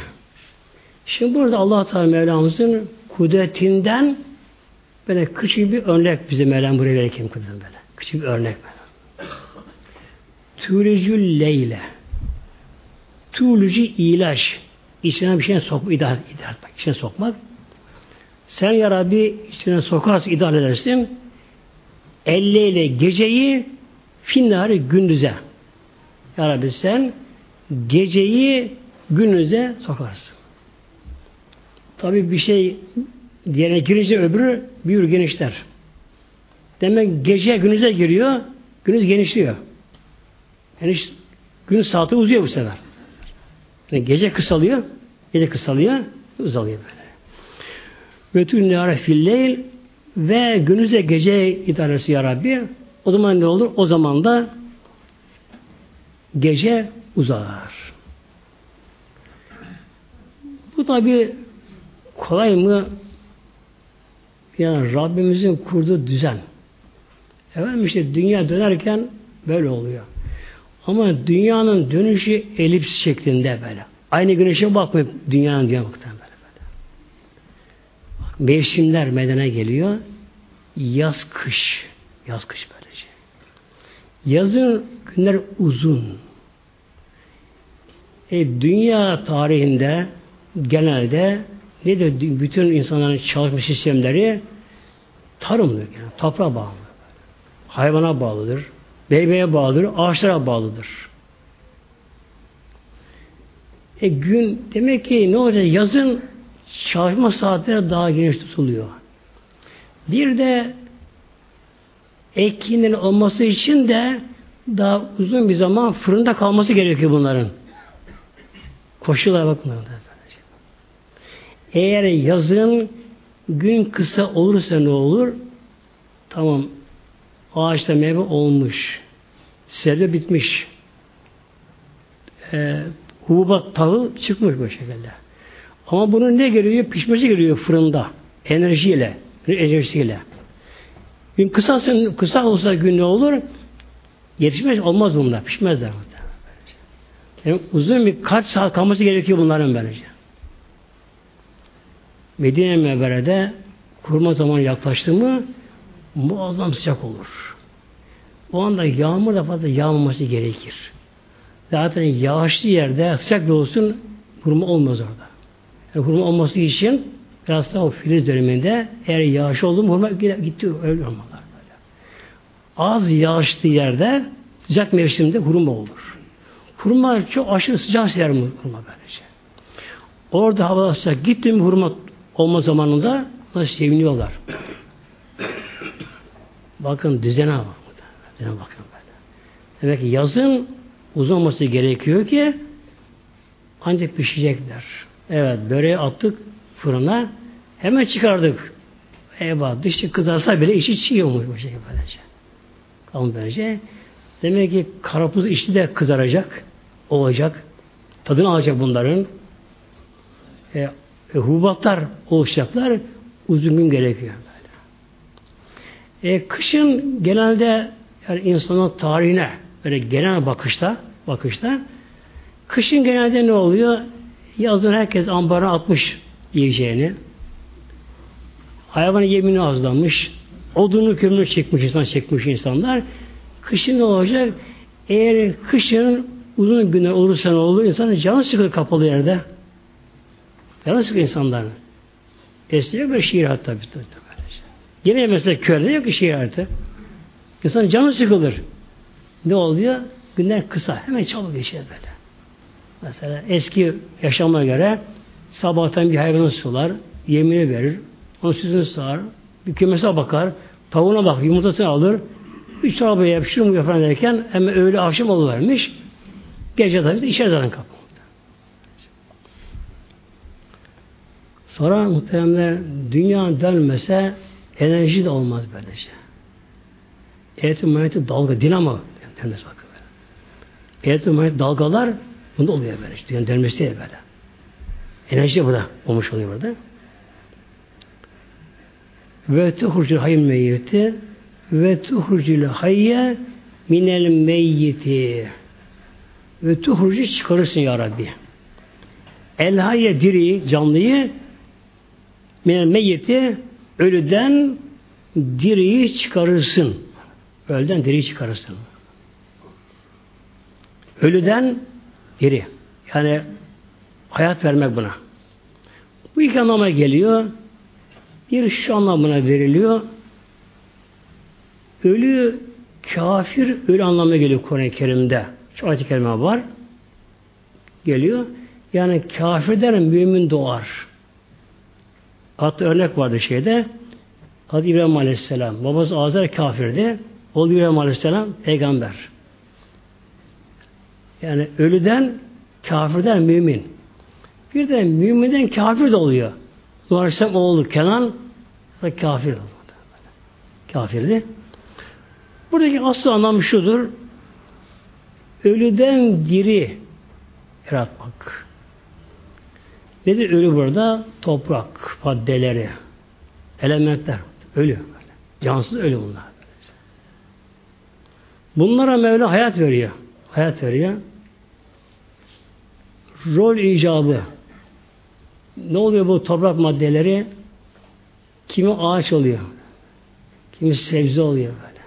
Şimdi burada Allah Teala Mevlamızın kudretinden böyle küçük bir örnek bize Mevlam buraya verirken kudretin böyle. Küçük bir örnek böyle. Tülecül leyle. Tülücü ilaç. İçine bir şey sokmak, idare, idare etmek. İçine sokmak. Sen ya Rabbi içine sokarsın, idare edersin. Elleyle geceyi finleri gündüze. Ya Rabbi sen geceyi gününüze sokarsın. Tabi bir şey diğerine girince öbürü büyür genişler. Demek gece günüze giriyor, günüz genişliyor. Yani gün saati uzuyor bu sefer. Yani gece kısalıyor, gece kısalıyor, uzalıyor böyle. Ve tüm nâre filleyl ve günüze gece idaresi ya Rabbi. O zaman ne olur? O zaman da gece uzar. Bu tabi kolay mı? Yani Rabbimizin kurduğu düzen. Efendim işte dünya dönerken böyle oluyor. Ama dünyanın dönüşü elips şeklinde böyle. Aynı güneşe bakmayıp dünyanın dünya baktan böyle böyle. Mevsimler medene geliyor. Yaz kış. Yaz kış böylece. Yazın günler uzun. E, dünya tarihinde genelde ne de bütün insanların çalışma sistemleri tarımdır. Yani, toprağa bağlı. Hayvana bağlıdır. Meyveye bağlıdır. Ağaçlara bağlıdır. E gün demek ki ne olacak? Yazın çalışma saatleri daha geniş tutuluyor. Bir de ekinin olması için de daha uzun bir zaman fırında kalması gerekiyor bunların. Koşullar bakın. Eğer yazın gün kısa olursa ne olur? Tamam ağaçta meyve olmuş. Sebze bitmiş. Ee, hububat tağı çıkmış bu şekilde. Ama bunun ne geliyor? Pişmesi geliyor fırında. Enerjiyle. Enerjisiyle. Gün kısa, kısa olsa gün ne olur? Yetişmez olmaz bunlar. Pişmezler. Yani uzun bir kaç saat kalması gerekiyor bunların böylece. Medine Mevbere'de kurma zamanı yaklaştı mı muazzam sıcak olur. O anda yağmur da fazla yağmaması gerekir. Zaten yağışlı yerde sıcak da olsun hurma olmaz orada. Yani hurma olması için biraz daha o filiz döneminde eğer yağış oldu mu hurma gitti öyle olmalar. Böyle. Az yağışlı yerde sıcak mevsimde hurma olur. Hurma çok aşırı sıcak yer hurma böylece. Orada hava sıcak gitti mi hurma olma zamanında nasıl seviniyorlar. Bakın düzene bak. Düzene bakın. Demek ki yazın uzun olması gerekiyor ki ancak pişecekler. Evet böreği attık fırına hemen çıkardık. Eyvah dışı kızarsa bile içi çiğiyormuş bu şekilde böylece. Kalın böylece. Demek ki karapuz içi de kızaracak, olacak. Tadını alacak bunların. E, e, hububatlar oluşacaklar. Uzun gün gerekiyor. Böyle. E, kışın genelde yani insanın tarihine böyle genel bakışta bakışta kışın genelde ne oluyor? Yazın herkes ambara atmış yiyeceğini. Hayvanın yemini azlamış. Odunu kömürü çekmiş insan çekmiş insanlar. Kışın ne olacak? Eğer kışın uzun günler olursa ne olur? İnsanın canı sıkılır kapalı yerde. Canı sıkılır insanların. Yok bir şiir hatta bir tabi. Yine mesela köyde yok ki şiir hatta. İnsanın canı sıkılır. Ne oluyor? Günler kısa. Hemen çabuk geçer böyle. Mesela eski yaşama göre sabahtan bir hayvanı sular, yemini verir, onun sütünü sağar, bir kümese bakar, tavuğuna bak, yumurtasını alır, üç çorba yapışır mı falan derken hemen öğle akşam oluvermiş. Gece tabi içeri zaten kapı. Sonra muhteremler dünya dönmese enerji de olmaz böylece. Elektromanyetik dalga, dinamo denmez bakın böyle. Elektromanyetik dalgalar bunda oluyor böyle. Dünyanın dönmesi değil böyle. Enerji burada olmuş oluyor burada. Ve tuhrucul hayyul meyyiti ve tuhrucul hayye minel meyyiti ve tuhrucu çıkarırsın ya Rabbi. El hayye diri, canlıyı minel meyyiti ölüden diriyi çıkarırsın. Ölüden diriyi çıkarırsın. Ölüden diri. Yani hayat vermek buna. Bu iki anlama geliyor. Bir şu anlamına veriliyor. Ölü kafir ölü anlamına geliyor Kur'an-ı Kerim'de. Şu ayet-i kerime var. Geliyor. Yani kafirden mümin doğar. Hatta örnek vardı şeyde. Adı İbrahim Aleyhisselam. Babası Azer kafirdi. Oğlu İbrahim Aleyhisselam peygamber. Yani ölüden kafirden mümin. Bir de müminden kafir de oluyor. Nuh Aleyhisselam oğlu Kenan da kafir oldu. Kafirdi. Buradaki asıl anlam şudur. Ölüden diri yaratmak. Nedir ölü burada? Toprak, maddeleri, elementler. Ölü. Cansız ölü bunlar. Bunlara Mevla hayat veriyor. Hayat veriyor. Rol icabı. Ne oluyor bu toprak maddeleri? Kimi ağaç oluyor. Kimi sebze oluyor böyle.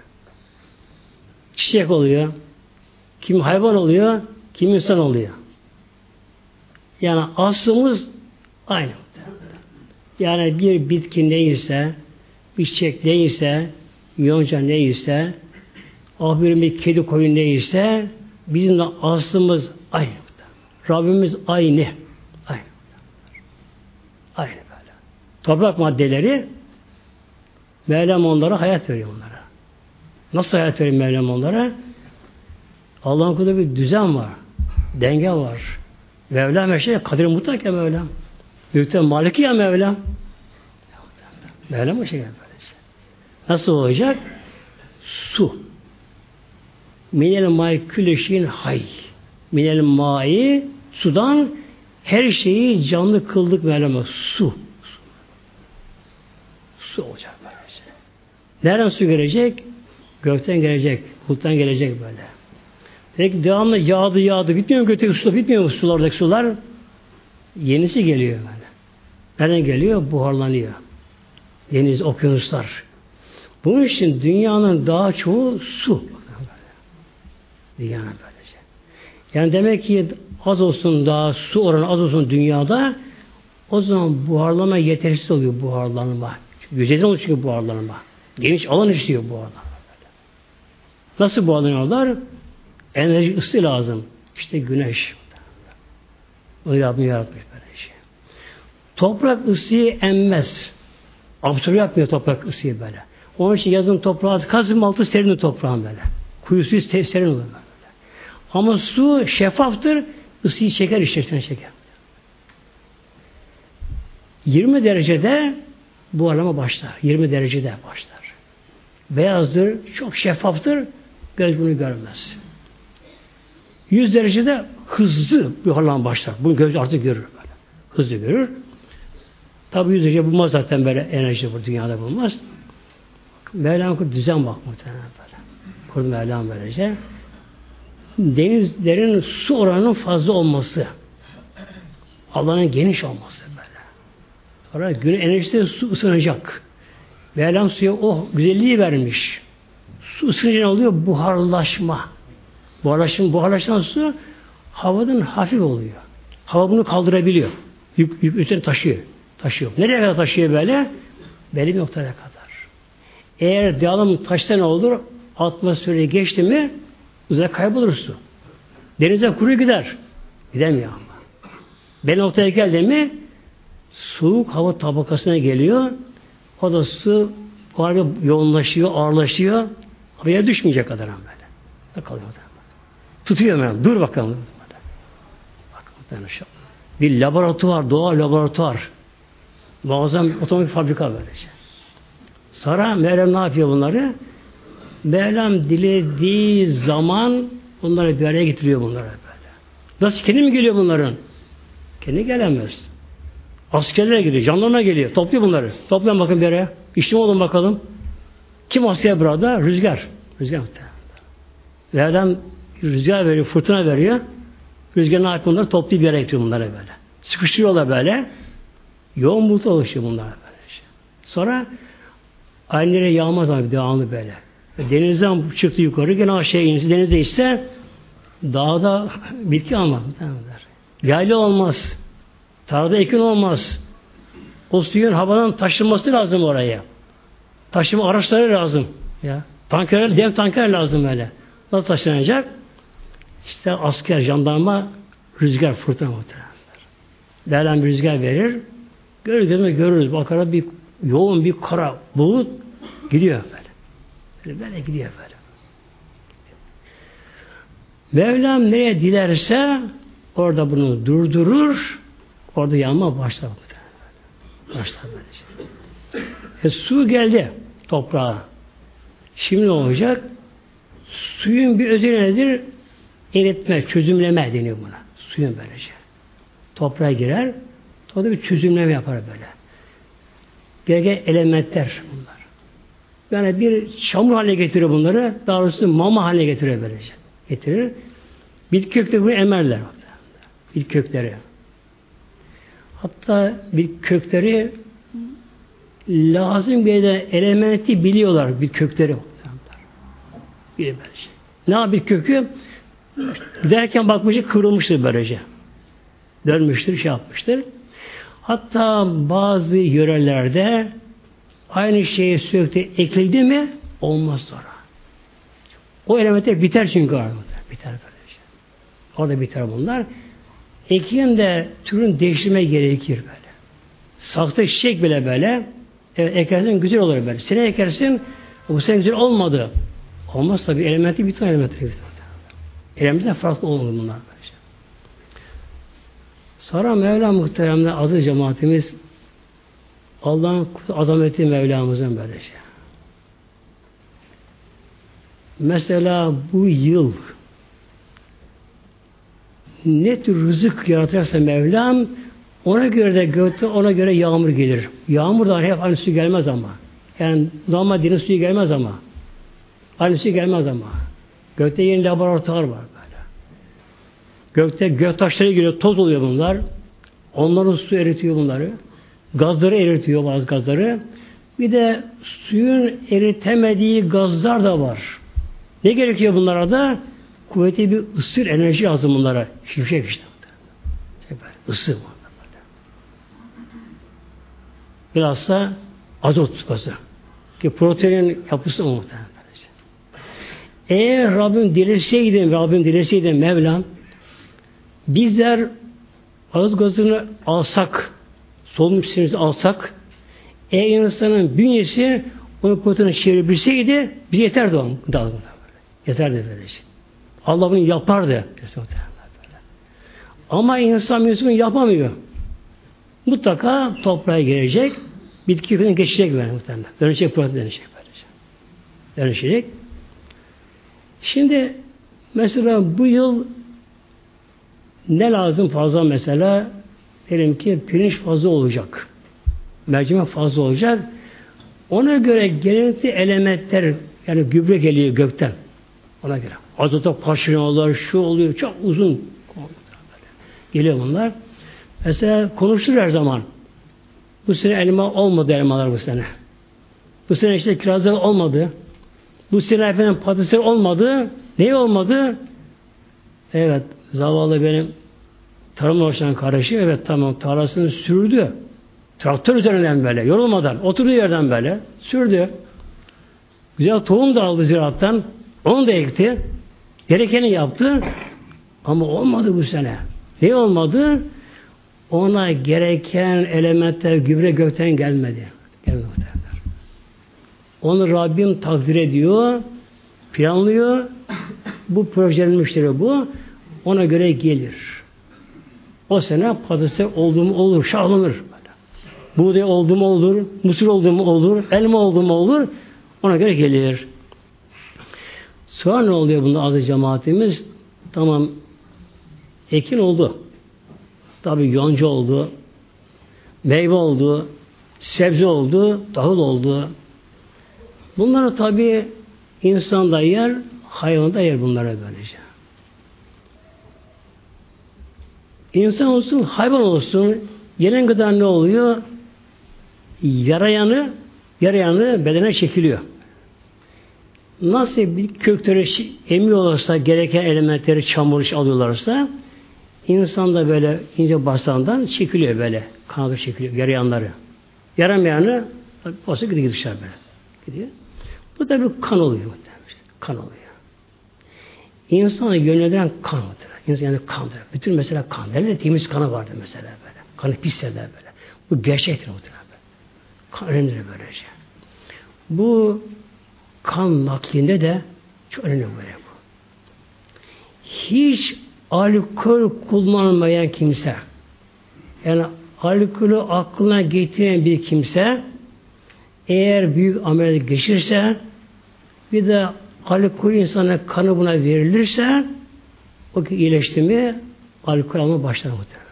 Çiçek oluyor. Kimi hayvan oluyor. Kimi insan oluyor. Yani aslımız aynı. Yani bir bitki neyse, bir çiçek neyse, yonca neyse, ahirin bir kedi koyun neyse, bizim de aslımız aynı. Rabbimiz aynı. Aynı. Aynı böyle. Toprak maddeleri Mevlam onlara hayat veriyor onlara. Nasıl hayat veriyor Mevlam onlara? Allah'ın kudurduğu bir düzen var. Denge var. Mevlam her şey kadir mutlak ya Mevlam. Büyükten maliki ya Mevlam. Mevlam o şey böylece. Nasıl olacak? Su. Minel mai küleşin hay. Minel mai sudan her şeyi canlı kıldık Mevlam'a. Su. Su olacak böylece. Nereden su gelecek? Gökten gelecek. Buluttan gelecek böyle. Peki devamlı yağdı yağdı. Bitmiyor mu gökteki sular? Bitmiyor mu sulardaki sular? Yenisi geliyor böyle. Nereden geliyor? Buharlanıyor. Deniz, okyanuslar. Bunun için dünyanın daha çoğu su. Dünyanın böylece. Yani demek ki az olsun daha su oranı az olsun dünyada o zaman buharlama yetersiz oluyor buharlanma. Yüzeyden oluyor çünkü buharlanma. Geniş alan istiyor buharlanma. Nasıl buharlanıyorlar? Enerji ısı lazım. İşte güneş. O Rabbim yaratmış böyle şey. Toprak ısıyı emmez. Absorbe yapmıyor toprak ısıyı böyle. Onun için yazın toprağı kazım altı serin toprağın böyle. Kuyusu serin olur böyle. Ama su şeffaftır, ısıyı çeker içerisine çeker. 20 derecede bu arama başlar. 20 derecede başlar. Beyazdır, çok şeffaftır, göz bunu görmez. 100 derecede hızlı bir harlan başlar. Bunu göz artık görür böyle. Hızlı görür. Tabi 100 derece bulmaz zaten böyle enerji bu dünyada bulmaz. Mevlam kurdu düzen bak muhtemelen böyle. Kurdu Mevlam böylece. Denizlerin su oranının fazla olması. Allah'ın geniş olması böyle. Sonra gün enerjisi su ısınacak. Mevlam suya o güzelliği vermiş. Su ısınınca ne oluyor? Buharlaşma. Buharlaşma, buharlaşan su havadan hafif oluyor. Hava bunu kaldırabiliyor. Yük, yük üzerine taşıyor. Taşıyor. Nereye kadar taşıyor böyle? Belli noktaya kadar. Eğer devamlı taşta ne olur? Atmosferi geçti mi uzaya kaybolur su. Denize kuru gider. Gidemiyor ama. Belli noktaya geldi mi soğuk hava tabakasına geliyor. O da su yoğunlaşıyor, ağırlaşıyor. Havaya düşmeyecek kadar böyle. Ne kalıyor da. Tutuyor hemen. Dur bakalım. Bak, bir laboratuvar, doğal laboratuvar. Muazzam otomobil fabrika böylece. Sonra Mevlam ne yapıyor bunları? Mevlam dilediği zaman bunları bir araya getiriyor bunları böyle. Nasıl kendi mi geliyor bunların? Kendi gelemez. Askerlere geliyor, canlarına geliyor. Topluyor bunları. Toplayın bakın bir araya. İşte olun bakalım. Kim asker burada? Rüzgar. Rüzgar muhtemelen. Mevlam rüzgar veriyor, fırtına veriyor. Rüzgar ne yapıyor bunları? Toplayıp yere getiriyor bunları böyle. Sıkıştırıyorlar böyle. Yoğun bulut oluşuyor bunlar böyle. Sonra aynı yağmaz abi devamlı böyle. Denizden çıktı yukarı gene aşağıya inse denizde ise dağda bitki almaz. Yaylı olmaz. Tarlada ekin olmaz. O suyun havadan taşınması lazım oraya. Taşıma araçları lazım. Ya. Tanker, dev tanker lazım böyle. Nasıl taşınacak? İşte asker, jandarma, rüzgar, fırtına muhtemelen. Değerlen bir rüzgar verir. Görür gözüme görürüz. Bakara bir yoğun bir kara bulut gidiyor böyle. Böyle, gidiyor böyle. Mevlam nereye dilerse orada bunu durdurur. Orada yanma başlar. Başlar böylece. E, su geldi toprağa. Şimdi ne olacak? Suyun bir özelliği nedir? Eritme, çözümleme deniyor buna. Suyun böylece. Toprağa girer, orada bir çözümleme yapar böyle. Gereken elementler bunlar. Yani bir çamur haline getiriyor bunları, daha doğrusu mama haline getiriyor böylece. Getirir. Bir kökte bunu emerler. Bir kökleri. Hatta bir kökleri lazım bir de elementi biliyorlar bir kökleri. Bir şey. Ne yapıyor kökü? Giderken bakmışı kırılmıştır böylece. Dönmüştür, şey yapmıştır. Hatta bazı yörelerde aynı şeye sürekli ekildi mi olmaz sonra. O elemente biter çünkü arada. Biter böylece. Orada biter bunlar. Ekin de türün değiştirme gerekir böyle. Saksı çiçek bile böyle e, ekersin güzel olur böyle. Sene ekersin bu sene güzel olmadı. Olmaz tabi elementi bütün elementi biter. Elementi farklı olmalı bunlar. Sonra Mevla muhteremler adı cemaatimiz Allah'ın azameti Mevlamızın böyle şey. Mesela bu yıl ne tür rızık yaratırsa Mevlam ona göre de gökte ona göre yağmur gelir. Yağmur da hep aynı su gelmez ama. Yani normal deniz suyu gelmez ama. Aynı su gelmez ama. Gökte yeni laboratuvar var böyle. Gökte gök taşları geliyor, toz oluyor bunlar. Onların su eritiyor bunları. Gazları eritiyor bazı gazları. Bir de suyun eritemediği gazlar da var. Ne gerekiyor bunlara da? Kuvvetli bir ısır enerji lazım bunlara. Şimşek işte. Isı Bilhassa azot gazı. Ki proteinin yapısı o muhtemelen. Eğer Rabbim dileseydi, Rabbim dileseydi Mevlam bizler azot gazını alsak solunum sistemimizi alsak eğer insanın bünyesi onu proteine çevirebilseydi bize yeterdi o gıda. Yeterdi böyle şey. Allah bunu yapardı. Ama insan Müslüman yapamıyor. Mutlaka toprağa gelecek, bitki falan geçecek böyle muhtemelen. Dönecek, dönecek böylece. Dönüşecek. Şimdi mesela bu yıl ne lazım fazla mesela? Diyelim ki pirinç fazla olacak. Mercimek fazla olacak. Ona göre gerekli elementler yani gübre geliyor gökten. Ona göre. Azota paşinolar, şu oluyor. Çok uzun geliyor bunlar. Mesela konuşur her zaman. Bu sene elma olmadı elmalar bu sene. Bu sene işte kirazlar olmadı. Bu sene efendim patates olmadı. Ne olmadı? Evet, zavallı benim tarım uğraşan kardeşi evet tamam tarlasını sürdü. Traktör üzerinden böyle, yorulmadan, oturduğu yerden böyle sürdü. Güzel tohum da aldı ziraattan. Onu da ekti. Gerekeni yaptı. Ama olmadı bu sene. Ne olmadı? Ona gereken elementler gübre gökten gelmedi. Gelmedi. Onu Rabbim takdir ediyor, planlıyor. Bu projenin müşteri bu. Ona göre gelir. O sene patates oldu mu olur, şahlanır. Buğday oldu mu olur, mısır oldu mu olur, elma oldu mu olur. Ona göre gelir. Sonra ne oluyor bunda azı cemaatimiz? Tamam ekin oldu. Tabi yonca oldu. Meyve oldu. Sebze oldu. Tahıl oldu. Bunları tabi insan da yer, hayvan da yer bunlara böylece. İnsan olsun, hayvan olsun, yenen gıda ne oluyor? Yarayanı, yarayanı bedene çekiliyor nasıl bir kökleri emiyorlarsa, gereken elementleri çamur alıyorlarsa insan da böyle ince bağırsağından çekiliyor böyle. Kanadı çekiliyor, yarayanları. Yaramayanı olsa gidiyor dışarı böyle. Gidiyor. Bu da bir kan oluyor. Kan oluyor. İnsanı yönlendiren kan mıdır? İnsan yani kandır. Bütün mesela kan. Derler temiz kanı vardır mesela böyle. Kanı pis böyle. Bu gerçektir muhtemelen. Kan önemlidir böylece. Bu kan naklinde de çok önemli böyle bu. Hiç alkol kullanmayan kimse yani alkolü aklına getiren bir kimse eğer büyük ameliyat geçirse bir de alkol insana kanı buna verilirse o ki iyileşti mi alkol alma başlar muhtemelen.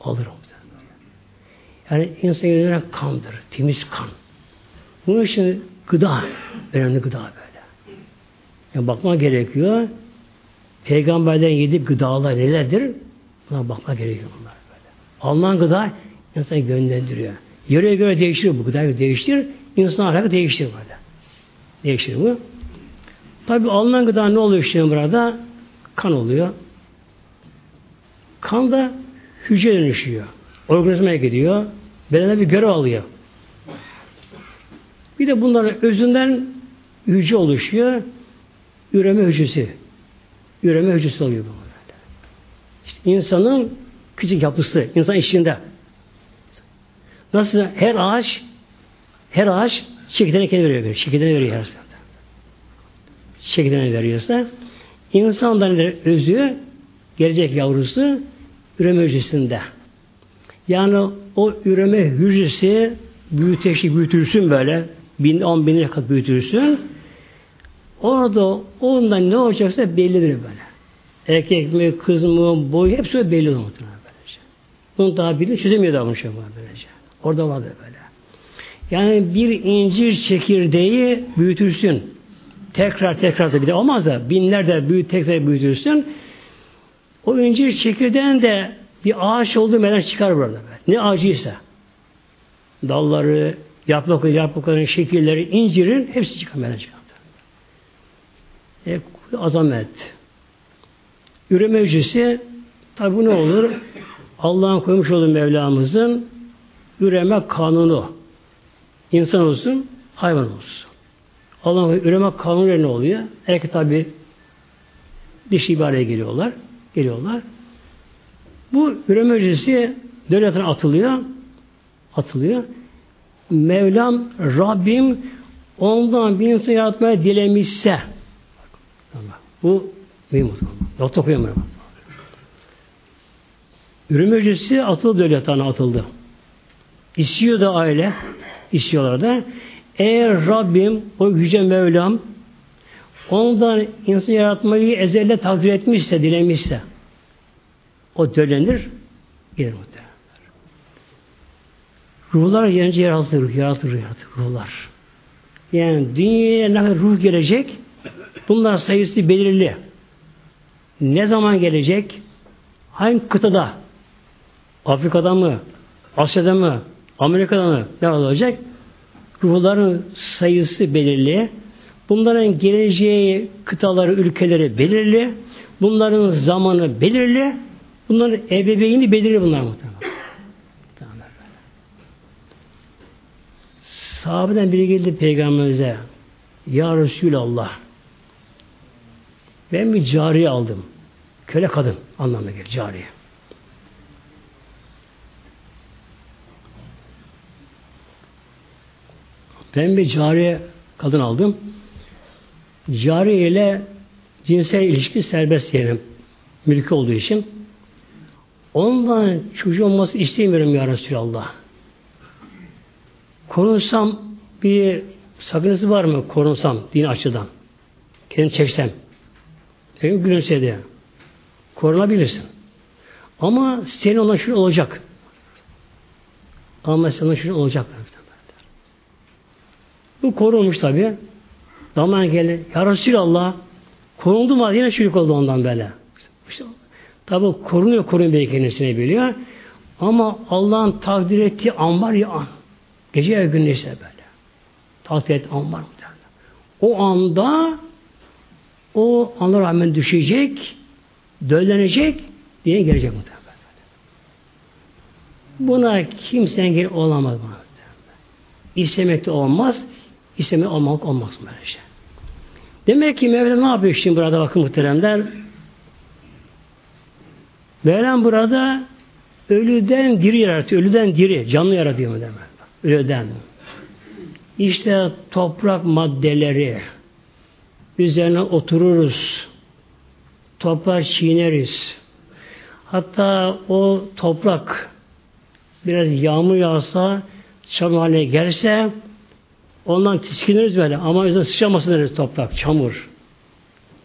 Alır muhtemelen. Yani insan yönelen kandır. Temiz kan. Bunun için gıda, önemli gıda böyle. Yani bakma gerekiyor. Peygamberden yedi gıdalar nelerdir? Buna bakma gerekiyor bunlar böyle. Alınan gıda insanı yönlendiriyor. Yöreye göre değişir bu gıda değiştir. İnsan ahlakı değiştir böyle. Değişir bu. Tabi alınan gıda ne oluyor işte burada? Kan oluyor. kan da hücre dönüşüyor. Organizmaya gidiyor. Bedene bir görev alıyor. Bir de bunların özünden hücre oluşuyor. Üreme hücresi. Üreme hücresi oluyor bu. İşte insanın küçük yapısı, insan içinde. Nasıl her ağaç her ağaç çekirdeğini kendi veriyor. Çekirdeğini veriyor her seferinde. Çekirdeğini veriyorsa insanların özü gelecek yavrusu üreme hücresinde. Yani o üreme hücresi büyüteşi büyütülsün böyle bin, on binine kat büyütülsün. Orada ondan ne olacaksa bellidir böyle. Erkek mi, kız mı, boyu hepsi belli olur. Bunu daha bilim çözemiyor da bunu şey böylece. Orada vardı böyle. Yani bir incir çekirdeği büyütülsün. Tekrar tekrar da bir de olmaz da binlerce büyüt tekrar büyütülsün. O incir çekirdeğin de bir ağaç olduğu meydana çıkar burada. Böyle. Ne ağacıysa. Dalları, yaprakları, yaprakların şekilleri, incirin hepsi çıkar meydana çıkar. E, azamet. Üreme hücresi tabi bu ne olur? Allah'ın koymuş olduğu Mevlamızın üreme kanunu. İnsan olsun, hayvan olsun. Allah'ın üreme kanunu ne oluyor? Erkek tabi dişi ibareye geliyorlar. Geliyorlar. Bu üreme hücresi devletine atılıyor. Atılıyor. Mevlam, Rabbim ondan bir insan yaratmaya dilemişse bu mühim o zaman. Not okuyamıyorum. Ürün meclisi atıldı devletine atıldı. İstiyor da aile, istiyorlar da eğer Rabbim, o yüce Mevlam ondan insan yaratmayı ezelde takdir etmişse, dilemişse o döllenir, gelir muhtemelen. Ruhlar yenince yaratılır, yaratılır, yaratılır ruhlar. Yani dünyaya ne kadar ruh gelecek, bunlar sayısı belirli. Ne zaman gelecek? Hangi kıtada? Afrika'da mı? Asya'da mı? Amerika'da mı? Ne olacak? Ruhların sayısı belirli. Bunların geleceği kıtaları, ülkeleri belirli. Bunların zamanı belirli. Bunların ebeveyni belirli bunlar muhtemelen. Sahabeden biri geldi peygamberimize. Ya Resulallah. Ben bir cariye aldım. Köle kadın anlamına gelir cariye. Ben bir cariye kadın aldım. Cariye ile cinsel ilişki serbest yerim. Mülkü olduğu için. Ondan çocuğu olması istemiyorum ya Resulallah. Korunsam bir sakıncası var mı? Korunsam din açıdan. Kendimi çeksem. Peki gülümsedi. Korunabilirsin. Ama senin olan şu olacak. Ama senin şu olacak. Bu korunmuş tabi. Zaman geldi. Ya Resulallah korundu mu? Yine çocuk oldu ondan böyle. İşte, tabi korunuyor korunuyor belki kendisine biliyor. Ama Allah'ın takdir ettiği an var ya an. Gece ya gün neyse böyle. Takdir ettiği an var mı? O anda o Allah rağmen düşecek, döllenecek, diye gelecek muhtemelen. Buna kimse engel olamaz. İstemek de olmaz, istemek olmak olmaz böyle şey. Demek ki Mevla ne yapıyor şimdi burada bakın muhteremler? Mevlam burada ölüden diri yaratıyor. Ölüden diri, canlı yaratıyor mu demek? Ölüden. İşte toprak maddeleri, üzerine otururuz. Toprak çiğneriz. Hatta o toprak biraz yağmur yağsa çamur haline gelse ondan tiskiniriz böyle ama yüzden sıçramasın deriz toprak, çamur.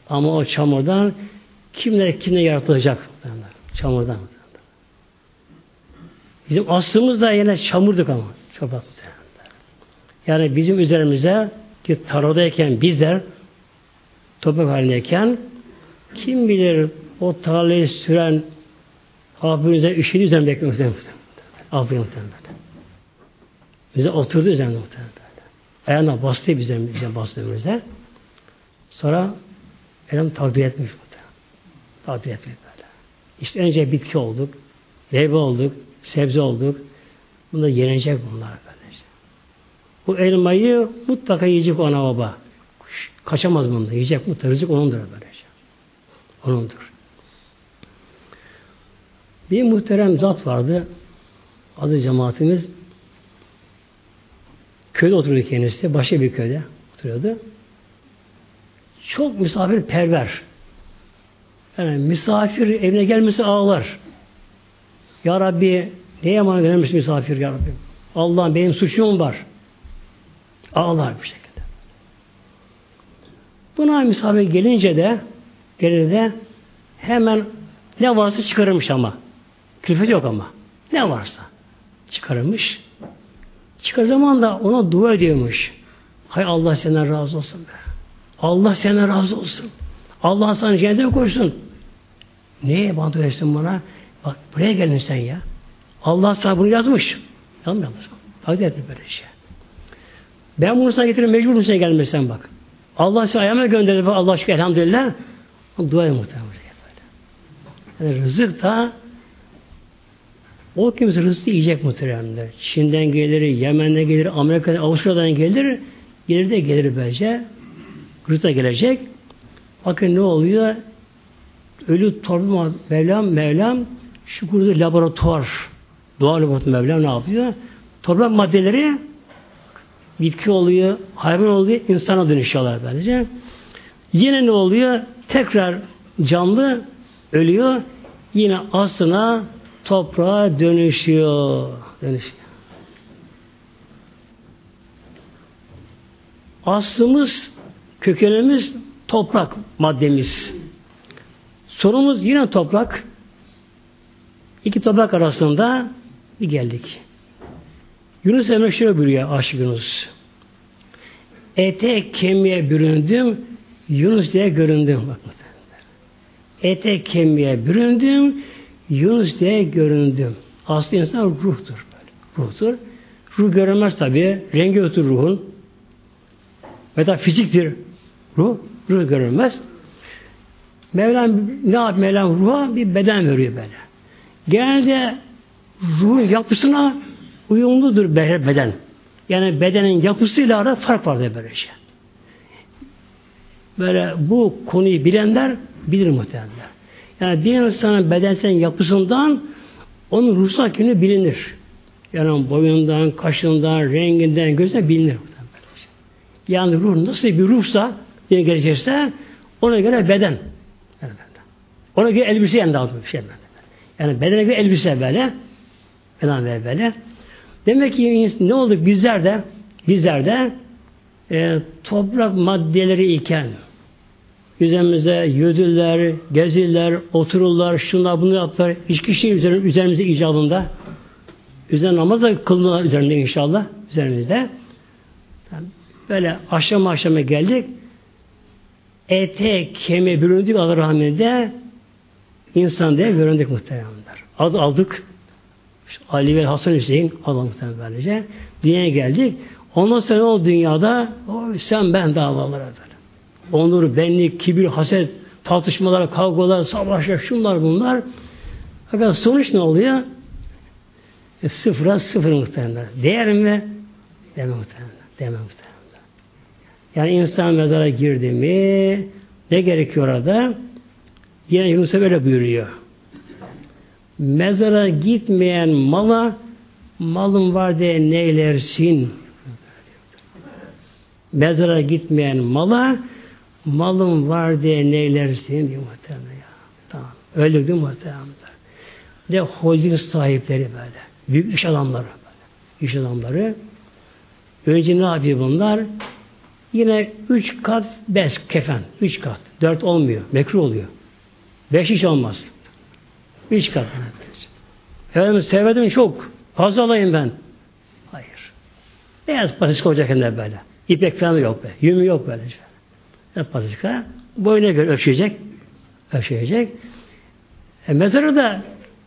Ama o çamurdan kimler kimle yaratılacak? Çamurdan. Bizim aslımız da yine çamurduk ama. Toprak. Yani bizim üzerimize ki tarodayken bizler toprak halindeyken kim bilir o tarlayı süren Rabbimize üşüdü üzerine bekliyor muhtemelen. Aferin muhtemelen. Bize oturdu üzerine muhtemelen. Ayağına bastı bize, bize bastığımızda. Sonra Elham takdir etmiş muhtemelen. Takdir etmiş böyle. İşte önce bitki olduk, meyve olduk, sebze olduk. Bunlar yenecek bunlar böylece. Bu elmayı mutlaka yiyecek ana baba. Kaçamaz bundan. Yiyecek mutlaka. Rızık onundur böylece. Onundur. Bir muhterem zat vardı. Adı cemaatimiz. Köyde oturuyordu kendisi. Başka bir köyde oturuyordu. Çok misafirperver. Yani misafir evine gelmesi ağlar. Ya Rabbi neye emanet gelmiş misafir ya Rabbi? Allah'ım benim suçum var. Ağlar bir şekilde. Buna misafir gelince de gelince de hemen ne varsa çıkarırmış ama. Külfet yok ama. Ne varsa çıkarırmış. Çıkar zaman da ona dua ediyormuş. Hay Allah senden razı olsun be. Allah senden razı olsun. Allah sana cennete koysun. Neye bana dua bana? Bak buraya geldin sen ya. Allah sana bunu yazmış. Yanlış yazmış. Takdir etmiş böyle şey. Ben bunu sana getireyim mecbur musun gelmesen bak. Allah seni ayağıma gönderdi. Allah aşkına elhamdülillah. Dua edin muhtemelen. Yani rızık da o kimse rızkı yiyecek muhtemelen. Çin'den gelir, Yemen'den gelir, Amerika'dan, Avustralya'dan gelir. Gelir de gelir bence. Rızık da gelecek. Bakın ne oluyor? Ölü torba Mevlam, Mevlam şu kurduğu laboratuvar, doğal laboratuvar Mevlam ne yapıyor? Toprak maddeleri bitki oluyor, hayvan oluyor, insana dönüşüyorlar bence. Yine ne oluyor? Tekrar canlı ölüyor. Yine aslına toprağa dönüşüyor. Dönüşüyor. Aslımız, kökenimiz toprak maddemiz. Sorumuz yine toprak. İki toprak arasında bir geldik. Yunus Emre şöyle buyuruyor Aşık Yunus. Ete kemiğe büründüm, Yunus diye göründüm. Bak, Ete kemiğe büründüm, Yunus diye göründüm. Aslı insan ruhtur. Böyle. Ruhtur. Ruh görünmez tabi. Rengi ötür ruhun. Metafiziktir. Ruh. Ruh görünmez. Mevlam ne yap Mevlam ruha bir beden veriyor böyle. Genelde ruhun yapısına uyumludur beden. Yani bedenin yapısıyla arada fark vardır böyle şey. Böyle bu konuyu bilenler bilir muhtemelen. Yani bir insanın bedensel yapısından onun ruhsal kimliği bilinir. Yani boyundan, kaşından, renginden, gözünden bilinir. Yani ruh nasıl bir ruhsa, bir gelecekse ona göre beden. Ona göre elbise yani daha bir şey. Yani bedene göre elbise böyle. Falan böyle böyle. Demek ki ne oldu bizler de bizler de e, toprak maddeleri iken üzerimize yödüller, gezirler, otururlar, şunlar bunu yaptılar. Hiç kişi üzerimize, icabında. Üzerine namaz da kılınırlar üzerinde inşallah. Üzerimizde. Böyle aşama aşama geldik. Ete, kemiğe büründük Allah rahmetinde insan diye göründük muhtemelenler. Adı aldık. Ali ve Hasan Hüseyin Allah muhtemelen böylece. Dünyaya geldik. Ondan sonra o dünyada o sen ben davalara. Onur, benlik, kibir, haset, tartışmalar, kavgalar, savaşlar, şunlar bunlar. Fakat sonuç ne oluyor? E, sıfıra sıfır muhtemelen. Değer mi? Deme muhtemelen. Deme muhtemelen. Yani insan mezara girdi mi ne gerekiyor orada? Yine Yunus böyle buyuruyor. Mezara gitmeyen mala malın var diye neylersin? Mezara gitmeyen mala malın var diye neylersin diyor muhtemelen ya. Tamam. Öyle değil muhtemelen. De holding sahipleri böyle. Büyük iş adamları böyle. İş adamları. Önce ne yapıyor bunlar? Yine üç kat bez, kefen. Üç kat. Dört olmuyor. Mekruh oluyor. Beş hiç olmaz. Üç kat. Efendim sevmedim çok. Fazla alayım ben. Hayır. Beyaz hem de böyle. İpek falan yok be. Yümü yok böylece. Hep patika. Boyuna göre ölçecek. Ölçecek. E, mezarı da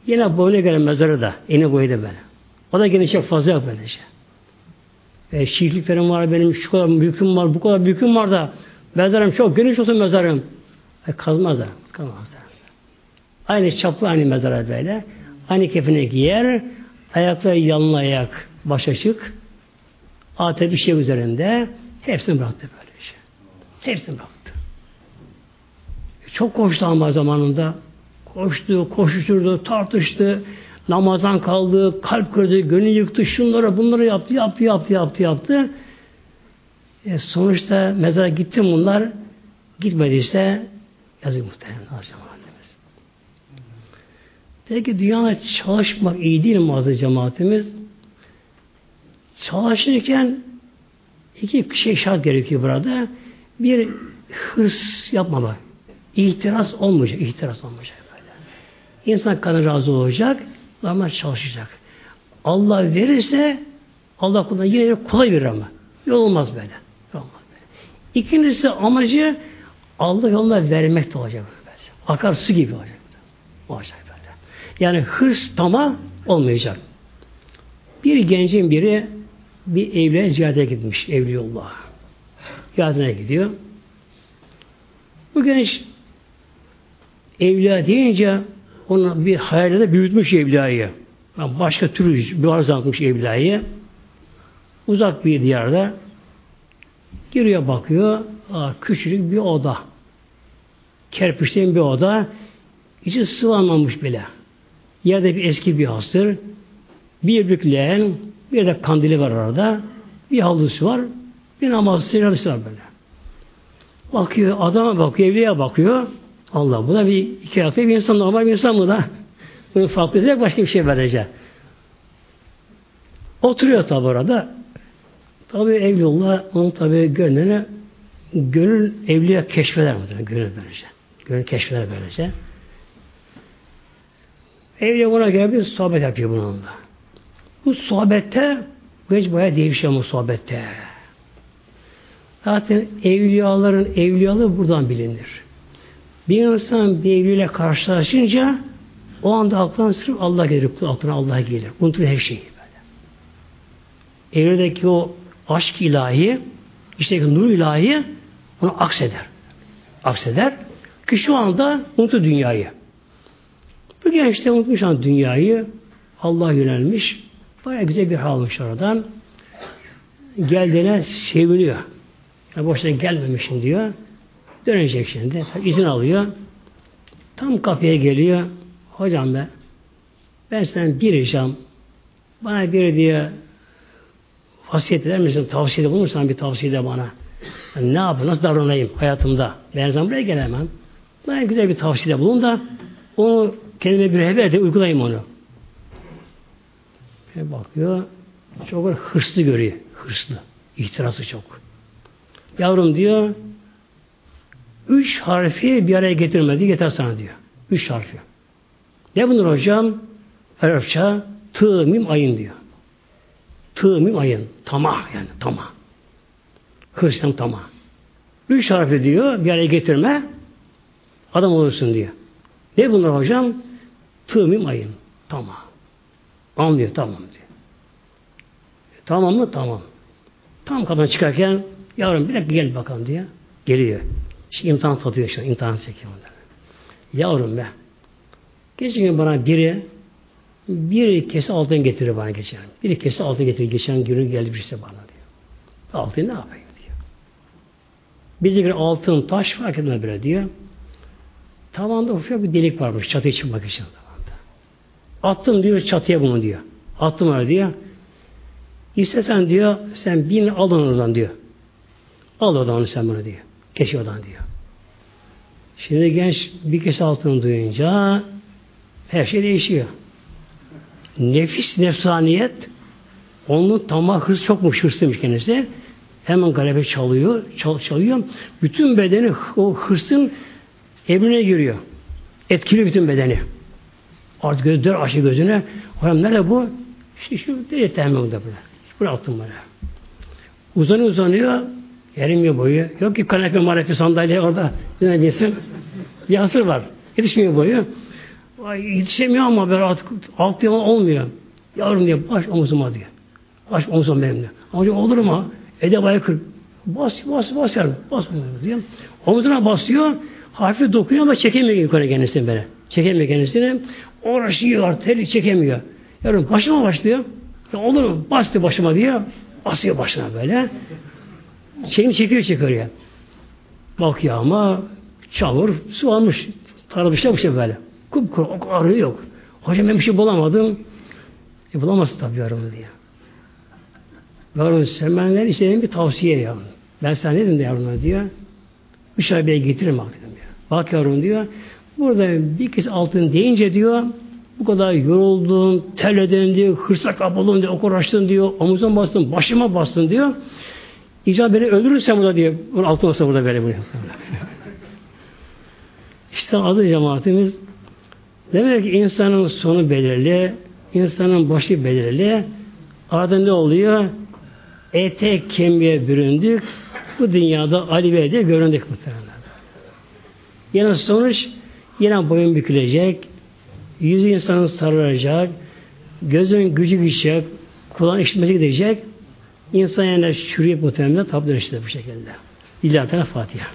yine boyuna göre mezarı da. Yine boyu da böyle. O da yine çok fazla yok böylece. E, şiirliklerim var benim, şu kadar mülküm var, bu kadar mülküm var da mezarım çok geniş olsun mezarım. E, kazmazlar. Kazmazlar. Aynı çaplı aynı mezara böyle. Aynı kefeni giyer. Ayakları yalın ayak. Baş açık. Ate bir şey üzerinde. Hepsini bıraktı böyle. Hepsini bıraktı. Çok koştu ama zamanında. Koştu, koşuşturdu, tartıştı. Namazdan kaldı, kalp kırdı, gönül yıktı, şunları bunları yaptı, yaptı, yaptı, yaptı, yaptı. E sonuçta mezara gitti bunlar. Gitmediyse yazık muhtemelen Hazreti Peki dünyada çalışmak iyi değil mi azı cemaatimiz? Çalışırken iki şey şart gerekiyor burada. Bir hırs yapmamak. İhtiras olmayacak. ihtiras olmayacak böyle. İnsan kanı razı olacak. Normal çalışacak. Allah verirse Allah kuluna yine kolay verir ama. Yol olmaz böyle. Olmaz böyle. İkincisi amacı Allah yoluna vermek de olacak. Böyle. Akar su gibi olacak. Olacak böyle. Yani hırs tama olmayacak. Bir gencin biri bir evliye ziyarete gitmiş Evliyullah. Ziyaretine gidiyor. Bu genç evliya deyince onu bir hayalde büyütmüş evliyayı. Yani başka türlü bir arz atmış evliyayı. Uzak bir diyarda giriyor bakıyor. Aa, küçük bir oda. Kerpiçten bir oda. İçi sıvamamış bile. Yerde bir eski bir hastır. Bir bükleyen, bir de kandili var orada. Bir halısı var. Bir namaz var böyle. Bakıyor, adama bakıyor, evliye bakıyor. Allah buna bir iki hafta bir insan normal bir insan mı da? Bunu farklı edecek başka bir şey verecek. Oturuyor tabi orada. Tabi evlullah onun tabi gönlüne gönül evliye keşfeder mi? Gönül böylece. Gönül keşfeder böylece. Evliya buna göre bir sohbet yapıyor bununla. Bu sohbette genç bayağı değişiyor bu sohbette. Zaten evliyaların evliyalığı buradan bilinir. Bir insan bir evliyle karşılaşınca o anda aklına sırf Allah gelir. Aklına Allah gelir. Unutur her şeyi böyle. Evlideki o aşk ilahi, işte nur ilahi onu akseder. Akseder. Ki şu anda unutur dünyayı. Bu genç de unutmuş an dünyayı. Allah yönelmiş. Baya güzel bir hal almış oradan. Geldiğine seviniyor. Yani boşuna gelmemişim diyor. Dönecek şimdi. İzin alıyor. Tam kapıya geliyor. Hocam be ben senden bir ricam bana bir diye vasiyet eder misin? Tavsiyede bulursan bir tavsiyede bana. Yani ne yapayım? Nasıl davranayım hayatımda? Ben zaman buraya gelemem. Bana güzel bir tavsiyede bulun da onu kendime bir rehber de uygulayayım onu. Bir bakıyor. Çok hırslı görüyor. Hırslı. İhtirası çok. Yavrum diyor üç harfi bir araya getirmedi. Yeter sana diyor. Üç harfi. Ne bunlar hocam? Arapça tığ mim ayın diyor. Tığ mim ayın. Tamah yani tamah. Hristiyan tamah. Üç harfi diyor bir araya getirme adam olursun diyor. Ne bunlar hocam? Tığ mim ayın. Tamam. Anlıyor tamam diyor. Tamam mı? Tamam. Tam kapıdan çıkarken yavrum bir dakika gel bakalım diye. Geliyor. Şimdi imtihan satıyor şu imtihan çekiyor. Yavrum be. Geçen gün bana biri bir kese altın getiriyor bana geçen. Bir kese altın getiriyor. Geçen günü geldi birisi bana diyor. Altın ne yapayım diyor. Bize göre altın taş fark etme böyle diyor. Tavanda ufak bir delik varmış çatıya çıkmak için. Tavanda. Attım diyor çatıya bunu diyor. Attım öyle diyor. İstesen diyor sen bin al oradan diyor. Al oradan sen bunu diyor. Geç oradan diyor. Şimdi genç bir kez altını duyunca her şey değişiyor. Nefis, nefsaniyet onun tamah hırs çokmuş hırslıymış kendisi. Hemen galebe çalıyor, çal, çalıyor. Bütün bedeni o hırsın emrine giriyor. Etkili bütün bedeni. Artık göz dör aşı gözüne. Hocam nerede bu? İşte şu değil tehmin burada. Buraya attım böyle. Uzanıyor uzanıyor. Erimiyor boyu. Yok ki kanepe marepe sandalye orada. Ne diyorsun? Bir hasır var. Yetişmiyor boyu. Ay, yetişemiyor ama böyle artık alt yalan olmuyor. Yavrum diyor baş omuzuma diyor. Baş omuzum benim diyor. Ama olur mu? Edeb aykırı. Bas bas bas yani. Bas diyor. Omuzuna basıyor. Hafif dokunuyor ama çekemiyor yukarı kendisini böyle. Çekemiyor kendisini. Uğraşıyor, teli çekemiyor. Yavrum başıma başlıyor. Ya olur mu? Bastı başıma diyor. Basıyor başına böyle. Çekini çekiyor çekiyor. Bakıyor ama çamur, su almış. Taramışlar bir şey böyle. Kupkuru, arıyor yok. Hocam ben bir şey bulamadım. E bulamazsın tabii diyor. Yavrum sen benden istediğin bir tavsiye yavrum. Ben sana ne dedim de yavrum diyor. Müşahede Bey'e getirin bak dedim diyor. Bak yavrum diyor. Burada bir kez altın deyince diyor bu kadar yoruldun, terledin diyor, hırsa kapıldın diyor, uğraştın diyor, omuzdan bastın, başıma bastın diyor. İcab beni öldürürsen burada diyor. Bunun altı olsa burada böyle bunu. işte adı cemaatimiz demek ki insanın sonu belirli, insanın başı belirli. Arada ne oluyor? Ete kemiğe büründük. Bu dünyada Ali Bey'de göründük muhtemelen. Yine sonuç yine boyun bükülecek, yüzü insanın sarılacak, gözün gücü gidecek, kulağın işitmesi gidecek, insan yani çürüyüp muhtemelen tablo işte bu şekilde. İlahi Fatiha.